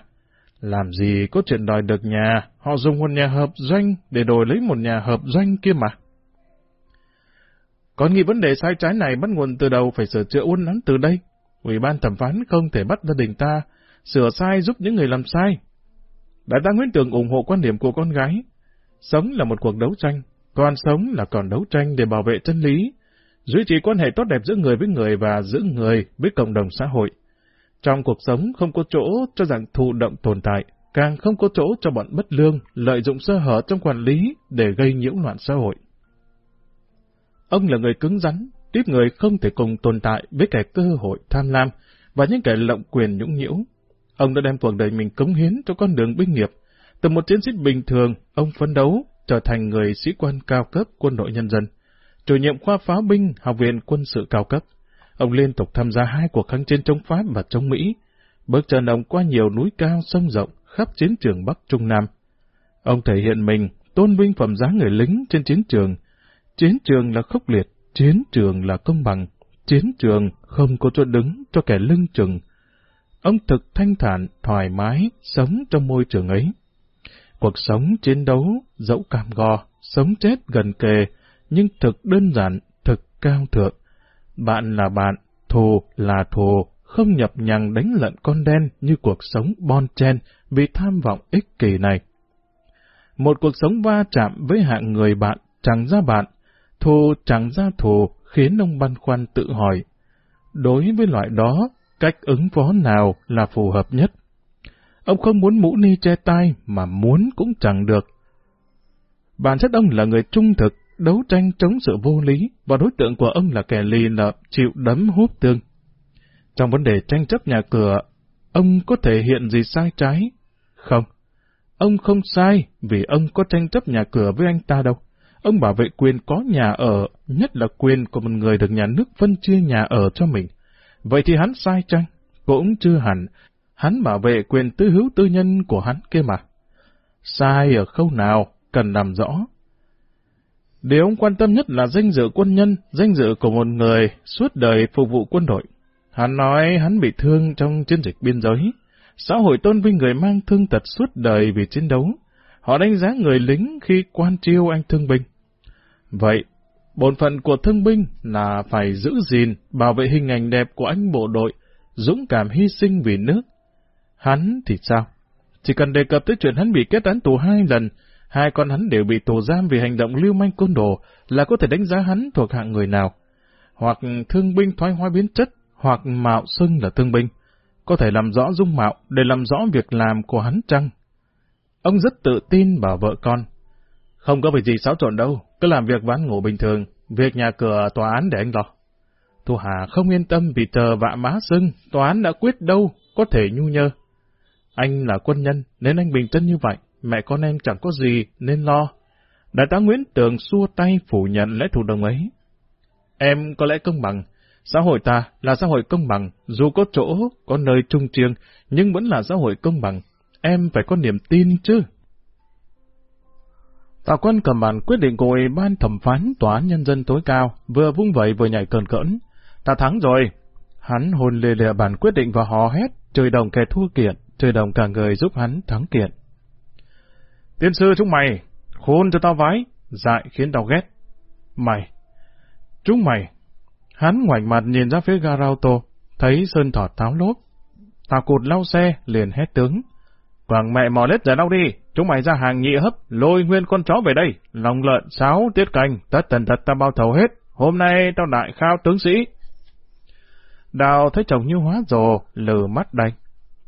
A: Làm gì có chuyện đòi được nhà, họ dùng một nhà hợp doanh để đổi lấy một nhà hợp doanh kia mà. Còn nghĩ vấn đề sai trái này bắt nguồn từ đầu phải sửa chữa uốn nắn từ đây. Ủy ban thẩm phán không thể bắt gia đình ta sửa sai giúp những người làm sai. Đại tá Nguyễn Tường ủng hộ quan điểm của con gái. Sống là một cuộc đấu tranh, còn sống là còn đấu tranh để bảo vệ chân lý, duy trì quan hệ tốt đẹp giữa người với người và giữa người với cộng đồng xã hội. Trong cuộc sống không có chỗ cho dạng thụ động tồn tại, càng không có chỗ cho bọn bất lương lợi dụng sơ hở trong quản lý để gây nhiễu loạn xã hội. Ông là người cứng rắn, tiếp người không thể cùng tồn tại với kẻ cơ hội tham lam và những kẻ lộng quyền nhũng nhiễu, Ông đã đem cuộc đời mình cống hiến cho con đường binh nghiệp. Từ một chiến sĩ bình thường, ông phấn đấu trở thành người sĩ quan cao cấp quân đội nhân dân, chủ nhiệm khoa pháo binh học viện quân sự cao cấp. Ông liên tục tham gia hai cuộc kháng chiến chống Pháp và chống Mỹ, bước chân ông qua nhiều núi cao sông rộng khắp chiến trường Bắc Trung Nam. Ông thể hiện mình tôn vinh phẩm giá người lính trên chiến trường. Chiến trường là khốc liệt, chiến trường là công bằng, chiến trường không có chỗ đứng cho kẻ lưng chừng, Ông thực thanh thản, thoải mái, sống trong môi trường ấy. Cuộc sống chiến đấu, dẫu cam go, sống chết gần kề, nhưng thực đơn giản, thực cao thượng. Bạn là bạn, thù là thù, không nhập nhằng đánh lận con đen như cuộc sống bon chen vì tham vọng ích kỷ này. Một cuộc sống va chạm với hạng người bạn chẳng ra bạn, thù chẳng ra thù khiến ông băn khoăn tự hỏi. Đối với loại đó, cách ứng phó nào là phù hợp nhất. Ông không muốn mũ ni che tai mà muốn cũng chẳng được. Bản chất ông là người trung thực, đấu tranh chống sự vô lý, và đối tượng của ông là kẻ lì lợm, chịu đấm hút tương. Trong vấn đề tranh chấp nhà cửa, ông có thể hiện gì sai trái? Không. Ông không sai vì ông có tranh chấp nhà cửa với anh ta đâu. Ông bảo vệ quyền có nhà ở, nhất là quyền của một người được nhà nước phân chia nhà ở cho mình. Vậy thì hắn sai chăng? Cũng chưa hẳn. Hắn bảo vệ quyền tư hữu tư nhân của hắn kia mà. Sai ở khâu nào, cần làm rõ. Điều ông quan tâm nhất là danh dự quân nhân, danh dự của một người suốt đời phục vụ quân đội. Hắn nói hắn bị thương trong chiến dịch biên giới. Xã hội tôn vinh người mang thương tật suốt đời vì chiến đấu. Họ đánh giá người lính khi quan chiêu anh thương binh. Vậy, Bổn phận của thương binh là phải giữ gìn, bảo vệ hình ảnh đẹp của anh bộ đội, dũng cảm hy sinh vì nước. Hắn thì sao? Chỉ cần đề cập tới chuyện hắn bị kết án tù hai lần, hai con hắn đều bị tù giam vì hành động lưu manh côn đồ, là có thể đánh giá hắn thuộc hạng người nào. Hoặc thương binh thoái hóa biến chất, hoặc mạo xưng là thương binh. Có thể làm rõ dung mạo để làm rõ việc làm của hắn chăng? Ông rất tự tin bảo vợ con. Không có việc gì xáo trộn đâu, cứ làm việc ván ngủ bình thường, việc nhà cửa tòa án để anh lo. Thu Hà không yên tâm vì tờ vạ má sưng, tòa án đã quyết đâu, có thể nhu nhơ. Anh là quân nhân, nên anh bình chân như vậy, mẹ con em chẳng có gì nên lo. Đại tá Nguyễn Tường xua tay phủ nhận lẽ thù đồng ấy. Em có lẽ công bằng, xã hội ta là xã hội công bằng, dù có chỗ, có nơi trung triêng, nhưng vẫn là xã hội công bằng. Em phải có niềm tin chứ. Tào quân cầm bản quyết định của Ủy ban thẩm phán Tòa án Nhân dân tối cao, vừa vung vẩy vừa nhảy cờn cỡn. Ta thắng rồi. Hắn hôn lề lệ bản quyết định và hò hét, trời đồng kẻ thua kiện, trời đồng cả người giúp hắn thắng kiện. Tiên sư chúng mày, khôn cho tao vái, dại khiến tao ghét. Mày, chúng mày. Hắn ngoảnh mặt nhìn ra phía gara ô tô, thấy Sơn thọt tháo lốp. Tào cụt lau xe, liền hét tướng. Quảng mẹ mò lết giải đâu đi, chúng mày ra hàng nhị hấp, lôi nguyên con chó về đây, lòng lợn, sáo, tiết canh, tất tần tật ta bao thầu hết, hôm nay tao đại khao tướng sĩ. Đào thấy chồng như hóa rồ, lừ mắt đành,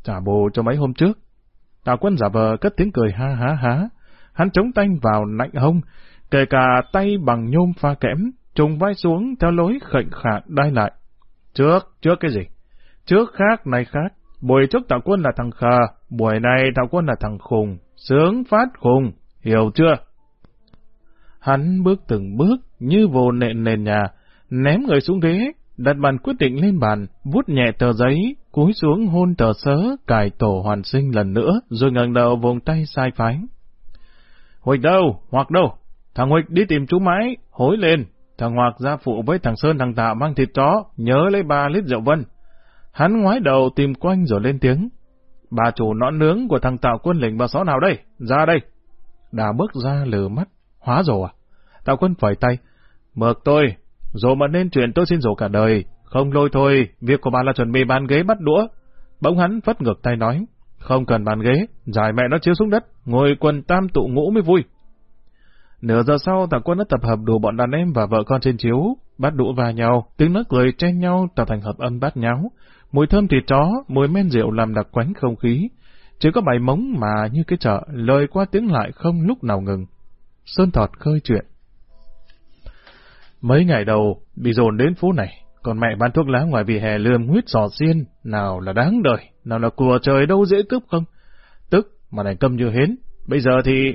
A: trả bù cho mấy hôm trước. Tào quân giả vờ cất tiếng cười ha há há, hắn chống tay vào nạnh hông, kể cả tay bằng nhôm pha kẽm, trùng vai xuống theo lối khệnh khạng đai lại. Trước, trước cái gì? Trước khác, này khác. Buổi trước Tào quân là thằng khờ, buổi này Tào quân là thằng khùng, sướng phát khùng, hiểu chưa? Hắn bước từng bước như vô nện nền nhà, ném người xuống ghế, đặt bàn quyết định lên bàn, vút nhẹ tờ giấy, cúi xuống hôn tờ sớ, cài tổ hoàn sinh lần nữa, rồi ngẩng đầu vùng tay sai phái. Huỳnh đâu? Hoặc đâu? Thằng Huỳnh đi tìm chú mãi, hối lên. Thằng Hoặc ra phụ với thằng Sơn thằng Tạ mang thịt chó, nhớ lấy ba lít rượu vân. Hắn ngoái đầu tìm quanh rồi lên tiếng. Bà chủ nõn nướng của thằng Tạo quân lĩnh bà xó nào đây? Ra đây. Đào bước ra lờ mắt. Hóa rồi à? Tạo quân phẩy tay. Mượt tôi. Rồi mà nên chuyện tôi xin rủ cả đời. Không lôi thôi, việc của bà là chuẩn bị bàn ghế bắt đũa. Bỗng hắn phất ngược tay nói. Không cần bàn ghế, giải mẹ nó chiếu xuống đất, ngồi quần tam tụ ngũ mới vui. Nửa giờ sau, Tào quân đã tập hợp đủ bọn đàn em và vợ con trên chiếu, bắt đũa vào nhau, tiếng nước cười chen nhau tạo thành hợp âm bát nháo. Mùi thơm thịt chó, mùi men rượu làm đặc quánh không khí. Chỉ có bài mống mà như cái chợ, lời qua tiếng lại không lúc nào ngừng. Sơn Thọt khơi chuyện. Mấy ngày đầu, bị dồn đến phố này, còn mẹ bán thuốc lá ngoài vì hè lườm huyết giò xiên, nào là đáng đời, nào là của trời đâu dễ cướp không. Tức mà này câm như hến, bây giờ thì...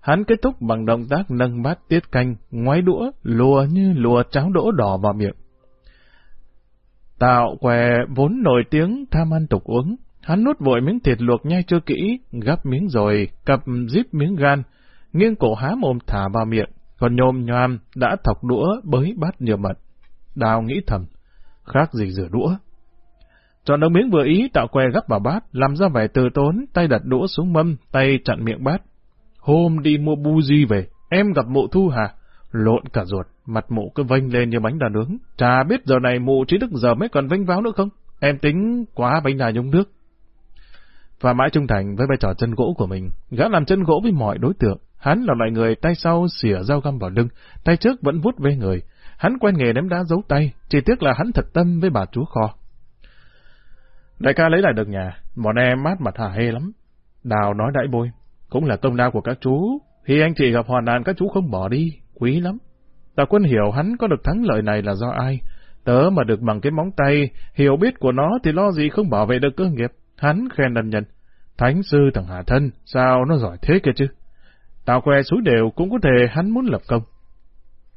A: Hắn kết thúc bằng động tác nâng bát tiết canh, ngoái đũa, lùa như lùa cháo đỗ đỏ vào miệng. Tạo què vốn nổi tiếng tham ăn tục uống, hắn nuốt vội miếng thịt luộc nhai chưa kỹ, gắp miếng rồi, cặp díp miếng gan, nghiêng cổ há mồm thả vào miệng, còn nhôm nhoam đã thọc đũa bới bát nhiều mật. Đào nghĩ thầm, khác gì rửa đũa. Chọn được miếng vừa ý tạo que gắp vào bát, làm ra vẻ từ tốn, tay đặt đũa xuống mâm, tay chặn miệng bát. Hôm đi mua bu di về, em gặp mộ thu hà, lộn cả ruột, mặt mụ cứ vênh lên như bánh đà nướng. Chả biết giờ này mụ trí đức giờ mới còn vênh váo nữa không? Em tính quá bánh đà nhúng nước. Và mãi trung thành với vai trò chân gỗ của mình, gã làm chân gỗ với mọi đối tượng. Hắn là loại người tay sau xỉa dao găm vào lưng, tay trước vẫn vút về người. Hắn quen nghề ném đá giấu tay, chỉ tiếc là hắn thật tâm với bà chú kho. Đại ca lấy lại được nhà, bọn em mát mặt hà hê lắm. Đào nói đãi bôi, cũng là công lao của các chú. Khi anh chị gặp hoàn nạn các chú không bỏ đi, quý lắm. Tào quân hiểu hắn có được thắng lợi này là do ai. Tớ mà được bằng cái móng tay, hiểu biết của nó thì lo gì không bảo vệ được cơ nghiệp. Hắn khen đần nhân. Thánh sư thằng Hà Thân, sao nó giỏi thế kia chứ? Tào que suối đều cũng có thể hắn muốn lập công.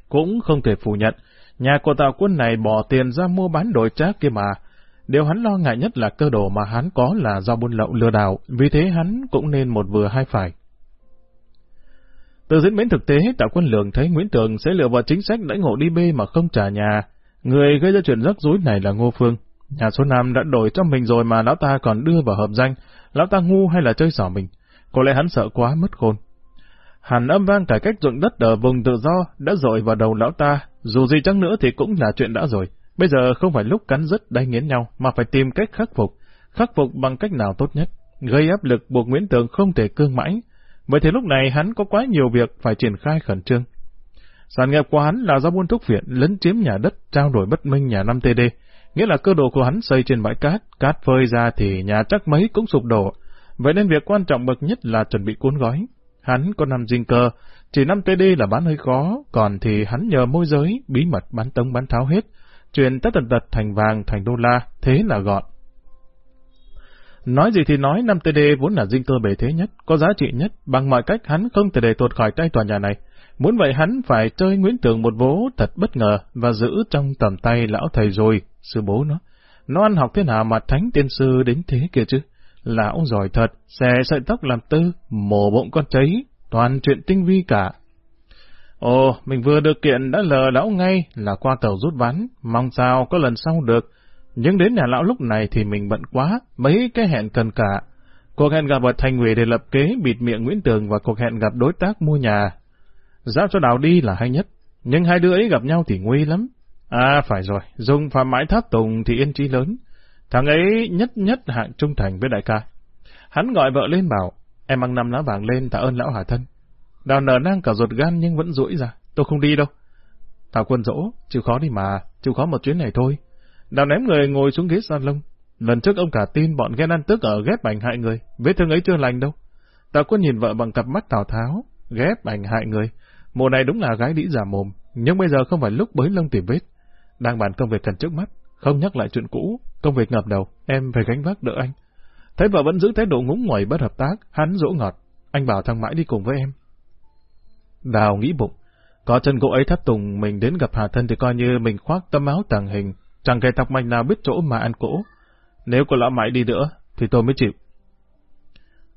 A: Cũng không thể phủ nhận, nhà của tào quân này bỏ tiền ra mua bán đổi trác kia mà. Điều hắn lo ngại nhất là cơ đồ mà hắn có là do buôn lậu lừa đảo, vì thế hắn cũng nên một vừa hai phải. Từ diễn biến thực tế, Tạ Quân Lường thấy Nguyễn Tường sẽ lựa vào chính sách lãnh ngộ đi bê mà không trả nhà. Người gây ra chuyện rắc rối này là Ngô Phương. Nhà số 5 đã đổi cho mình rồi mà lão ta còn đưa vào hợp danh. Lão ta ngu hay là chơi xỏ mình? Có lẽ hắn sợ quá mất khôn. Hàn âm vang cải cách ruộng đất ở vùng tự do đã dội vào đầu lão ta. Dù gì chăng nữa thì cũng là chuyện đã rồi. Bây giờ không phải lúc cắn rứt đay nghiến nhau, mà phải tìm cách khắc phục. Khắc phục bằng cách nào tốt nhất. Gây áp lực buộc Nguyễn Tường không thể cương mãi. Vậy thì lúc này hắn có quá nhiều việc phải triển khai khẩn trương. Sản nghiệp của hắn là do buôn thuốc viện lấn chiếm nhà đất trao đổi bất minh nhà 5TD, nghĩa là cơ đồ của hắn xây trên bãi cát, cát phơi ra thì nhà chắc mấy cũng sụp đổ. Vậy nên việc quan trọng bậc nhất là chuẩn bị cuốn gói. Hắn có năm dinh cơ, chỉ 5TD là bán hơi khó, còn thì hắn nhờ môi giới, bí mật bán tông bán tháo hết, chuyển tất tần tật thành vàng thành đô la, thế là gọn. Nói gì thì nói 5TD vốn là dinh cơ bề thế nhất, có giá trị nhất, bằng mọi cách hắn không thể để tuột khỏi tay tòa nhà này. Muốn vậy hắn phải chơi Nguyễn Tường một vố thật bất ngờ và giữ trong tầm tay lão thầy rồi, sư bố nó. Nó ăn học thế nào mà thánh tiên sư đến thế kia chứ? Lão giỏi thật, xè sợi tóc làm tư, mổ bụng con cháy, toàn chuyện tinh vi cả. Ồ, mình vừa được kiện đã lờ lão ngay là qua tàu rút ván, mong sao có lần sau được. Nhưng đến nhà lão lúc này thì mình bận quá, mấy cái hẹn cần cả. Cuộc hẹn gặp ở thành ủy để lập kế bịt miệng Nguyễn Tường và cuộc hẹn gặp đối tác mua nhà giao cho đào đi là hay nhất, nhưng hai đứa ấy gặp nhau thì nguy lắm. À phải rồi, dùng phạm mãi tháp tùng thì yên trí lớn. Thằng ấy nhất nhất hạng trung thành với đại ca. Hắn gọi vợ lên bảo, em mang năm lá vàng lên tạ ơn lão hà thân. Đào nở nang cả ruột gan nhưng vẫn rũi ra, tôi không đi đâu. Tào quân dỗ, chịu khó đi mà, chịu khó một chuyến này thôi. Đào ném người ngồi xuống ghế salon. Lần trước ông cả tin bọn ghen ăn tức ở ghép ảnh hại người, vết thương ấy chưa lành đâu. Tào quân nhìn vợ bằng cặp mắt tào tháo, ghép ảnh hại người. Mùa này đúng là gái đĩ giả mồm, nhưng bây giờ không phải lúc bới lông tìm vết. Đang bàn công việc cần trước mắt, không nhắc lại chuyện cũ, công việc ngập đầu, em phải gánh vác đỡ anh. Thấy vợ vẫn giữ thái độ ngúng ngoài bất hợp tác, hắn dỗ ngọt, anh bảo thằng mãi đi cùng với em. Đào nghĩ bụng, có chân gỗ ấy thắt tùng mình đến gặp Hà Thân thì coi như mình khoác tấm áo tàng hình, chẳng kẻ tọc mạch nào biết chỗ mà ăn cỗ. Nếu có lão mãi đi nữa, thì tôi mới chịu.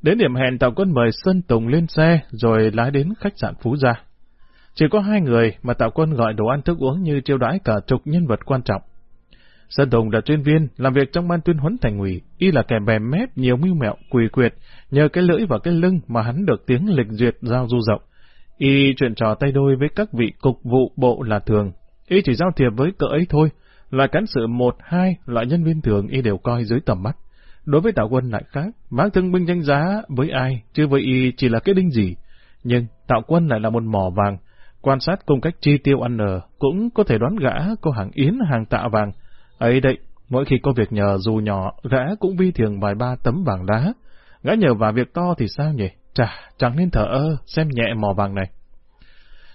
A: Đến điểm hẹn tàu quân mời Sơn Tùng lên xe rồi lái đến khách sạn Phú Gia. Chỉ có hai người mà Tào Quân gọi đồ ăn thức uống như chiêu đãi cả chục nhân vật quan trọng. Sơn Tùng là chuyên viên, làm việc trong ban tuyên huấn thành ủy, y là kẻ bè mép nhiều mưu mẹo, quỳ quyệt, nhờ cái lưỡi và cái lưng mà hắn được tiếng lịch duyệt giao du rộng. Y chuyện trò tay đôi với các vị cục vụ bộ là thường. Y chỉ giao thiệp với cỡ ấy thôi, loại cán sự một, hai, loại nhân viên thường y đều coi dưới tầm mắt. Đối với Tạo Quân lại khác, mang thương binh danh giá với ai, chứ với y chỉ là cái đinh gì. Nhưng Tạo Quân lại là một mỏ vàng, Quan sát cung cách chi tiêu ăn nở, cũng có thể đoán gã có hàng yến hàng tạ vàng. ấy đấy, mỗi khi có việc nhờ dù nhỏ, gã cũng vi thường vài ba tấm vàng đá. Gã nhờ vào việc to thì sao nhỉ? Chà, chẳng nên thở ơ, xem nhẹ mỏ vàng này.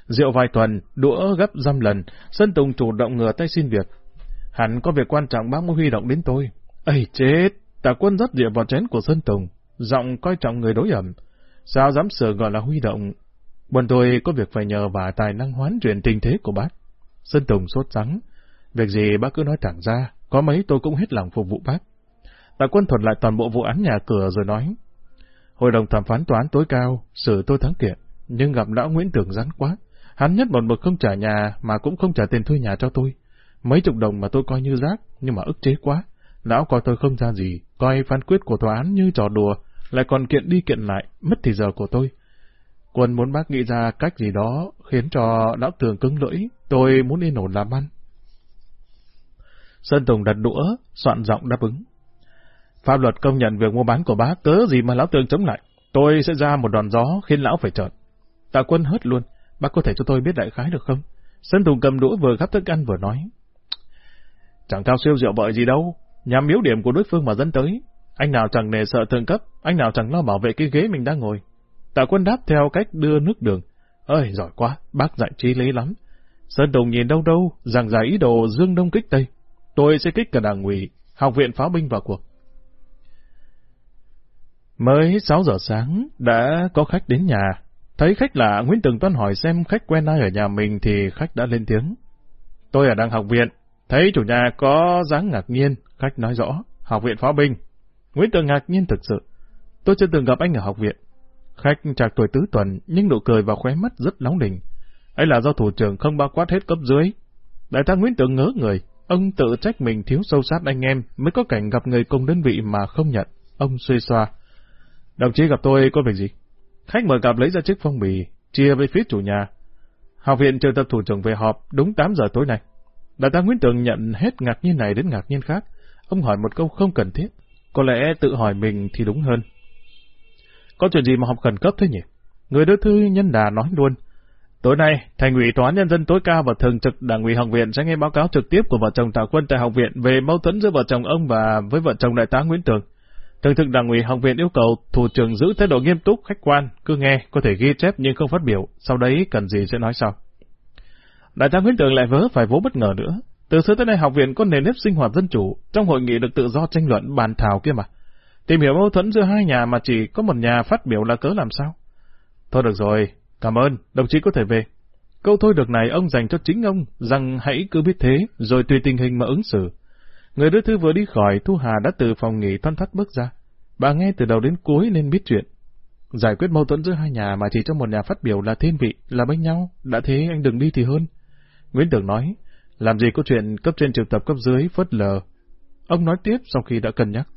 A: Rượu vài tuần, đũa gấp dăm lần, Sơn Tùng chủ động ngừa tay xin việc. Hẳn có việc quan trọng bác mới huy động đến tôi. Ây chết, tà quân rất rượu vào chén của Sơn Tùng, giọng coi trọng người đối ẩm. Sao dám sửa gọi là huy động, Bọn tôi có việc phải nhờ và tài năng hoán chuyển tình thế của bác. Sơn Tùng sốt sắng. Việc gì bác cứ nói thẳng ra, có mấy tôi cũng hết lòng phục vụ bác. Tạ quân thuật lại toàn bộ vụ án nhà cửa rồi nói. Hội đồng thẩm phán toán tối cao, xử tôi thắng kiện, nhưng gặp lão Nguyễn Tường rắn quá. Hắn nhất một mực không trả nhà mà cũng không trả tiền thuê nhà cho tôi. Mấy chục đồng mà tôi coi như rác, nhưng mà ức chế quá. Lão coi tôi không ra gì, coi phán quyết của tòa án như trò đùa, lại còn kiện đi kiện lại, mất thì giờ của tôi. Quân muốn bác nghĩ ra cách gì đó khiến cho lão tường cứng lưỡi, tôi muốn yên ổn làm ăn. Sơn Tùng đặt đũa, soạn giọng đáp ứng. Pháp luật công nhận việc mua bán của bác cớ gì mà lão tường chống lại. Tôi sẽ ra một đòn gió khiến lão phải trợn. Tạ quân hớt luôn, bác có thể cho tôi biết đại khái được không? Sơn Tùng cầm đũa vừa gắp thức ăn vừa nói. Chẳng cao siêu rượu bợi gì đâu, nhằm miếu điểm của đối phương mà dẫn tới. Anh nào chẳng nề sợ thượng cấp, anh nào chẳng lo bảo vệ cái ghế mình đang ngồi. Tạ quân đáp theo cách đưa nước đường. Ơi, giỏi quá, bác dạy trí lý lắm. Sơn đồng nhìn đâu đâu, rằng giải ý đồ dương đông kích tây. Tôi sẽ kích cả đảng ủy, học viện pháo binh vào cuộc. Mới 6 giờ sáng, đã có khách đến nhà. Thấy khách lạ, Nguyễn Tường Toan hỏi xem khách quen ai ở nhà mình thì khách đã lên tiếng. Tôi ở đang học viện, thấy chủ nhà có dáng ngạc nhiên, khách nói rõ, học viện pháo binh. Nguyễn Tường ngạc nhiên thực sự. Tôi chưa từng gặp anh ở học viện. Khách trạc tuổi tứ tuần, nhưng nụ cười và khóe mắt rất nóng đình. Ấy là do thủ trưởng không bao quát hết cấp dưới. Đại tá Nguyễn tường ngớ người, ông tự trách mình thiếu sâu sát anh em, mới có cảnh gặp người cùng đơn vị mà không nhận. Ông suy xoa. Đồng chí gặp tôi có việc gì? Khách mời gặp lấy ra chiếc phong bì, chia với phía chủ nhà. Học viện chờ tập thủ trưởng về họp đúng 8 giờ tối nay. Đại tá Nguyễn Tường nhận hết ngạc nhiên này đến ngạc nhiên khác. Ông hỏi một câu không cần thiết. Có lẽ tự hỏi mình thì đúng hơn. Có chuyện gì mà học khẩn cấp thế nhỉ? Người đối thư nhân đà nói luôn. Tối nay, Thành ủy Tòa án Nhân dân tối cao và Thường trực Đảng ủy Học viện sẽ nghe báo cáo trực tiếp của vợ chồng tào Quân tại Học viện về mâu thuẫn giữa vợ chồng ông và với vợ chồng Đại tá Nguyễn Tường. Thường trực Đảng ủy Học viện yêu cầu thủ trưởng giữ thái độ nghiêm túc, khách quan, cứ nghe, có thể ghi chép nhưng không phát biểu, sau đấy cần gì sẽ nói sau. Đại tá Nguyễn Tường lại vớ phải vố bất ngờ nữa. Từ xưa tới nay học viện có nền nếp sinh hoạt dân chủ, trong hội nghị được tự do tranh luận bàn thảo kia mà. Tìm hiểu mâu thuẫn giữa hai nhà mà chỉ có một nhà phát biểu là cớ làm sao? Thôi được rồi, cảm ơn, đồng chí có thể về. Câu thôi được này ông dành cho chính ông, rằng hãy cứ biết thế, rồi tùy tình hình mà ứng xử. Người đưa thư vừa đi khỏi, Thu Hà đã từ phòng nghỉ thoăn thoắt bước ra. Bà nghe từ đầu đến cuối nên biết chuyện. Giải quyết mâu thuẫn giữa hai nhà mà chỉ cho một nhà phát biểu là thiên vị, là bên nhau, đã thế anh đừng đi thì hơn. Nguyễn Tường nói, làm gì có chuyện cấp trên triệu tập cấp dưới phớt lờ. Ông nói tiếp sau khi đã cân nhắc.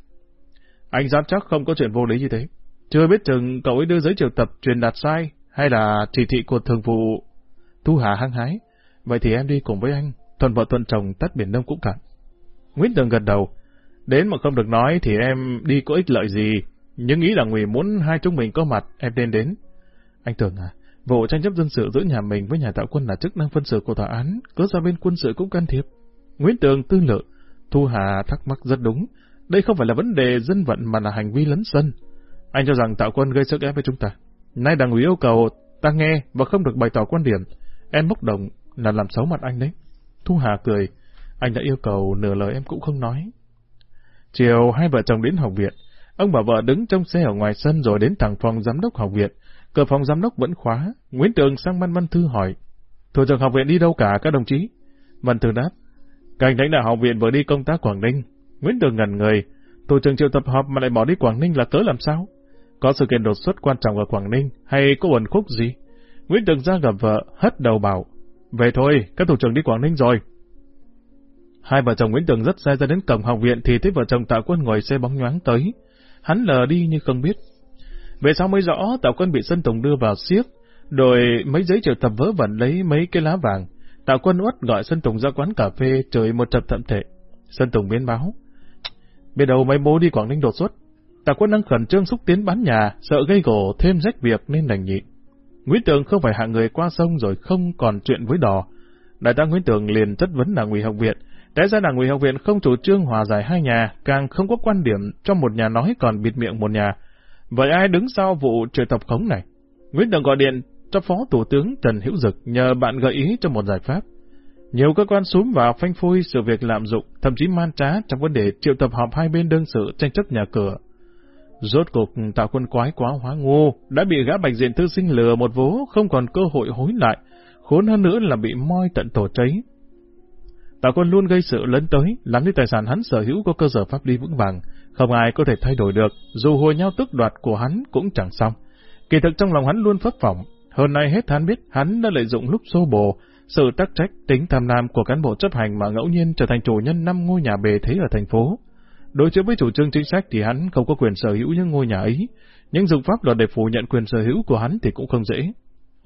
A: Anh dám chắc không có chuyện vô lý như thế. Chưa biết chừng cậu ấy đưa giấy triệu tập truyền đạt sai, hay là chỉ thị của thường vụ. Thu Hà hăng hái. Vậy thì em đi cùng với anh, thuần vợ tuần chồng tắt biển đông cũng cạn. Nguyễn Tường gật đầu. Đến mà không được nói thì em đi có ích lợi gì. Nhưng ý là Nguy muốn hai chúng mình có mặt, em nên đến. Anh tưởng à, vụ tranh chấp dân sự giữa nhà mình với nhà tạo quân là chức năng phân xử của tòa án, cứ ra bên quân sự cũng can thiệp. Nguyễn Tường tư lự, Thu Hà thắc mắc rất đúng. Đây không phải là vấn đề dân vận mà là hành vi lấn sân. Anh cho rằng tạo quân gây sức ép với chúng ta. Nay đảng ủy yêu cầu ta nghe và không được bày tỏ quan điểm. Em bốc đồng là làm xấu mặt anh đấy. Thu Hà cười. Anh đã yêu cầu nửa lời em cũng không nói. Chiều hai vợ chồng đến học viện. Ông bà vợ đứng trong xe ở ngoài sân rồi đến thẳng phòng giám đốc học viện. Cửa phòng giám đốc vẫn khóa. Nguyễn Tường sang Văn Văn Thư hỏi. Thủ trưởng học viện đi đâu cả các đồng chí? Văn Thư đáp. Cảnh lãnh đạo học viện vừa đi công tác Quảng Ninh. Nguyễn Tường ngẩn người. Thủ trưởng triệu tập họp mà lại bỏ đi Quảng Ninh là cớ làm sao? Có sự kiện đột xuất quan trọng ở Quảng Ninh hay có uẩn khúc gì? Nguyễn Tường ra gặp vợ, hất đầu bảo. Về thôi, các thủ trưởng đi Quảng Ninh rồi. Hai vợ chồng Nguyễn Tường rất xe ra đến cổng học viện thì thấy vợ chồng Tạ Quân ngồi xe bóng nhoáng tới. Hắn lờ đi như không biết. Về sau mới rõ tào Quân bị sơn Tùng đưa vào siếc, rồi mấy giấy triệu tập vớ vẩn lấy mấy cái lá vàng. tào Quân uất gọi sơn Tùng ra quán cà phê trời một chập thậm tệ. sơn Tùng biến báo. Biết đầu mấy bố đi Quảng Ninh đột xuất. tào Quân đang khẩn trương xúc tiến bán nhà, sợ gây gổ thêm rách việc nên đành nhịn. Nguyễn Tường không phải hạ người qua sông rồi không còn chuyện với đò. Đại tá Nguyễn Tường liền chất vấn đảng ủy học viện, Té ra đảng ủy học viện không chủ trương hòa giải hai nhà, càng không có quan điểm trong một nhà nói còn bịt miệng một nhà. Vậy ai đứng sau vụ triệu tập khống này? Nguyễn đồng gọi điện cho Phó Thủ tướng Trần Hữu Dực nhờ bạn gợi ý cho một giải pháp. Nhiều cơ quan súm vào phanh phui sự việc lạm dụng, thậm chí man trá trong vấn đề triệu tập họp hai bên đơn sự tranh chấp nhà cửa. Rốt cuộc tạo quân quái quá hóa ngu đã bị gã bạch diện thư sinh lừa một vố, không còn cơ hội hối lại, khốn hơn nữa là bị moi tận tổ cháy. Tạo quân luôn gây sự lớn tới, làm như tài sản hắn sở hữu có cơ sở pháp lý vững vàng, không ai có thể thay đổi được, dù hồi nhau tức đoạt của hắn cũng chẳng xong. Kỳ thực trong lòng hắn luôn phất phỏng, hơn nay hết hắn biết hắn đã lợi dụng lúc xô bồ, sự tắc trách tính tham lam của cán bộ chấp hành mà ngẫu nhiên trở thành chủ nhân năm ngôi nhà bề thế ở thành phố. Đối chiếu với chủ trương chính sách thì hắn không có quyền sở hữu những ngôi nhà ấy, nhưng dùng pháp luật để phủ nhận quyền sở hữu của hắn thì cũng không dễ.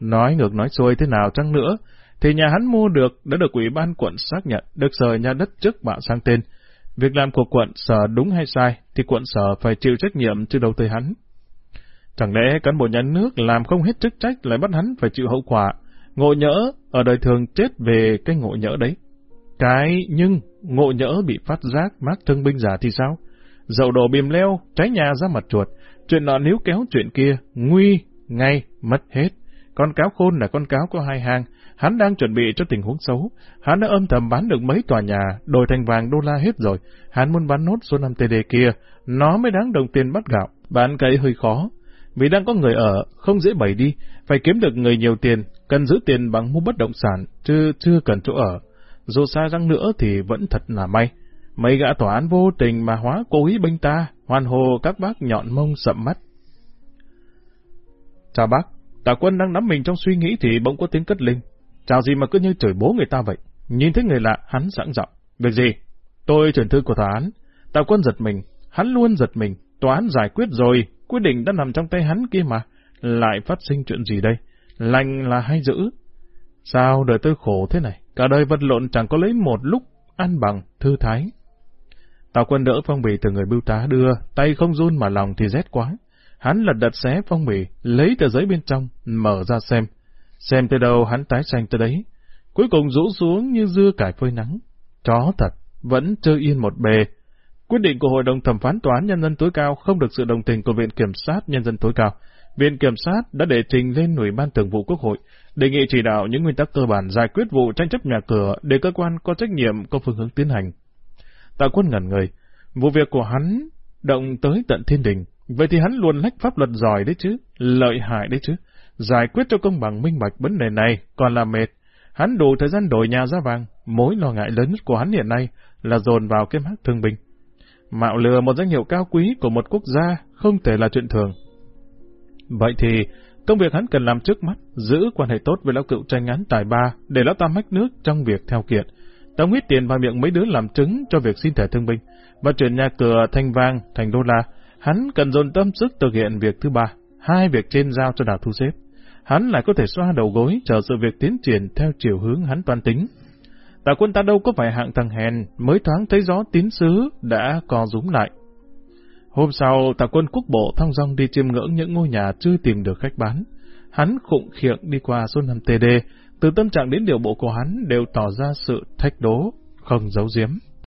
A: Nói ngược nói xuôi thế nào chăng nữa, thì nhà hắn mua được đã được ủy ban quận xác nhận được rời nhà đất trước bạ sang tên. Việc làm của quận sở đúng hay sai thì quận sở phải chịu trách nhiệm chứ đâu tới hắn. Chẳng lẽ cán bộ nhà nước làm không hết chức trách lại bắt hắn phải chịu hậu quả, ngộ nhỡ ở đời thường chết về cái ngộ nhỡ đấy. Cái nhưng ngộ nhỡ bị phát giác mắc thương binh giả thì sao? Dậu đổ bìm leo, trái nhà ra mặt chuột, chuyện nọ níu kéo chuyện kia, nguy, ngay, mất hết. Con cáo khôn là con cáo có hai hàng hắn đang chuẩn bị cho tình huống xấu. Hắn đã âm thầm bán được mấy tòa nhà, đổi thành vàng đô la hết rồi. Hắn muốn bán nốt số 5 TD kia, nó mới đáng đồng tiền bắt gạo. Bán cái hơi khó, vì đang có người ở, không dễ bày đi, phải kiếm được người nhiều tiền, cần giữ tiền bằng mua bất động sản, chứ chưa cần chỗ ở. Dù xa răng nữa thì vẫn thật là may. Mấy gã tòa án vô tình mà hóa cố ý bênh ta, hoàn hồ các bác nhọn mông sậm mắt. Chào bác, Tạ quân đang nắm mình trong suy nghĩ thì bỗng có tiếng cất linh. Chào gì mà cứ như chửi bố người ta vậy. Nhìn thấy người lạ, hắn sẵn giọng. Việc gì? Tôi chuyển thư của tòa án. Tào quân giật mình. Hắn luôn giật mình. Tòa án giải quyết rồi. Quyết định đã nằm trong tay hắn kia mà. Lại phát sinh chuyện gì đây? Lành là hay dữ? Sao đời tôi khổ thế này? cả đời vật lộn chẳng có lấy một lúc ăn bằng, thư thái. Tào quân đỡ phong bì từ người bưu tá đưa, tay không run mà lòng thì rét quá. Hắn lật đật xé phong bì, lấy tờ giấy bên trong, mở ra xem. Xem tới đâu hắn tái xanh tới đấy. Cuối cùng rũ xuống như dưa cải phơi nắng. Chó thật, vẫn chơi yên một bề. Quyết định của Hội đồng Thẩm phán Tòa án Nhân dân tối cao không được sự đồng tình của Viện Kiểm sát Nhân dân tối cao. Viện Kiểm sát đã đệ trình lên Ủy ban Thường vụ Quốc hội, đề nghị chỉ đạo những nguyên tắc cơ bản giải quyết vụ tranh chấp nhà cửa để cơ quan có trách nhiệm có phương hướng tiến hành. Tạ quân ngẩn người, vụ việc của hắn động tới tận thiên đình, vậy thì hắn luôn lách pháp luật giỏi đấy chứ, lợi hại đấy chứ. Giải quyết cho công bằng minh bạch vấn đề này còn là mệt. Hắn đủ thời gian đổi nhà ra vàng, mối lo ngại lớn nhất của hắn hiện nay là dồn vào cái mác thương binh. Mạo lừa một danh hiệu cao quý của một quốc gia không thể là chuyện thường. Vậy thì, công việc hắn cần làm trước mắt, giữ quan hệ tốt với lão cựu tranh án tài ba để lão ta mách nước trong việc theo kiện. Tống huyết tiền vào miệng mấy đứa làm chứng cho việc xin thẻ thương binh, và chuyển nhà cửa thành vàng thành đô la. Hắn cần dồn tâm sức thực hiện việc thứ ba, hai việc trên giao cho đảo thu xếp. Hắn lại có thể xoa đầu gối chờ sự việc tiến triển theo chiều hướng hắn toan tính. Tà quân ta đâu có phải hạng thằng hèn, mới thoáng thấy gió tín sứ, đã co rúm lại. Hôm sau, tà quân quốc bộ thong dong đi chiêm ngưỡng những ngôi nhà chưa tìm được khách bán. Hắn khụng khiệng đi qua số 5 TD, từ tâm trạng đến điều bộ của hắn đều tỏ ra sự thách đố, không giấu giếm.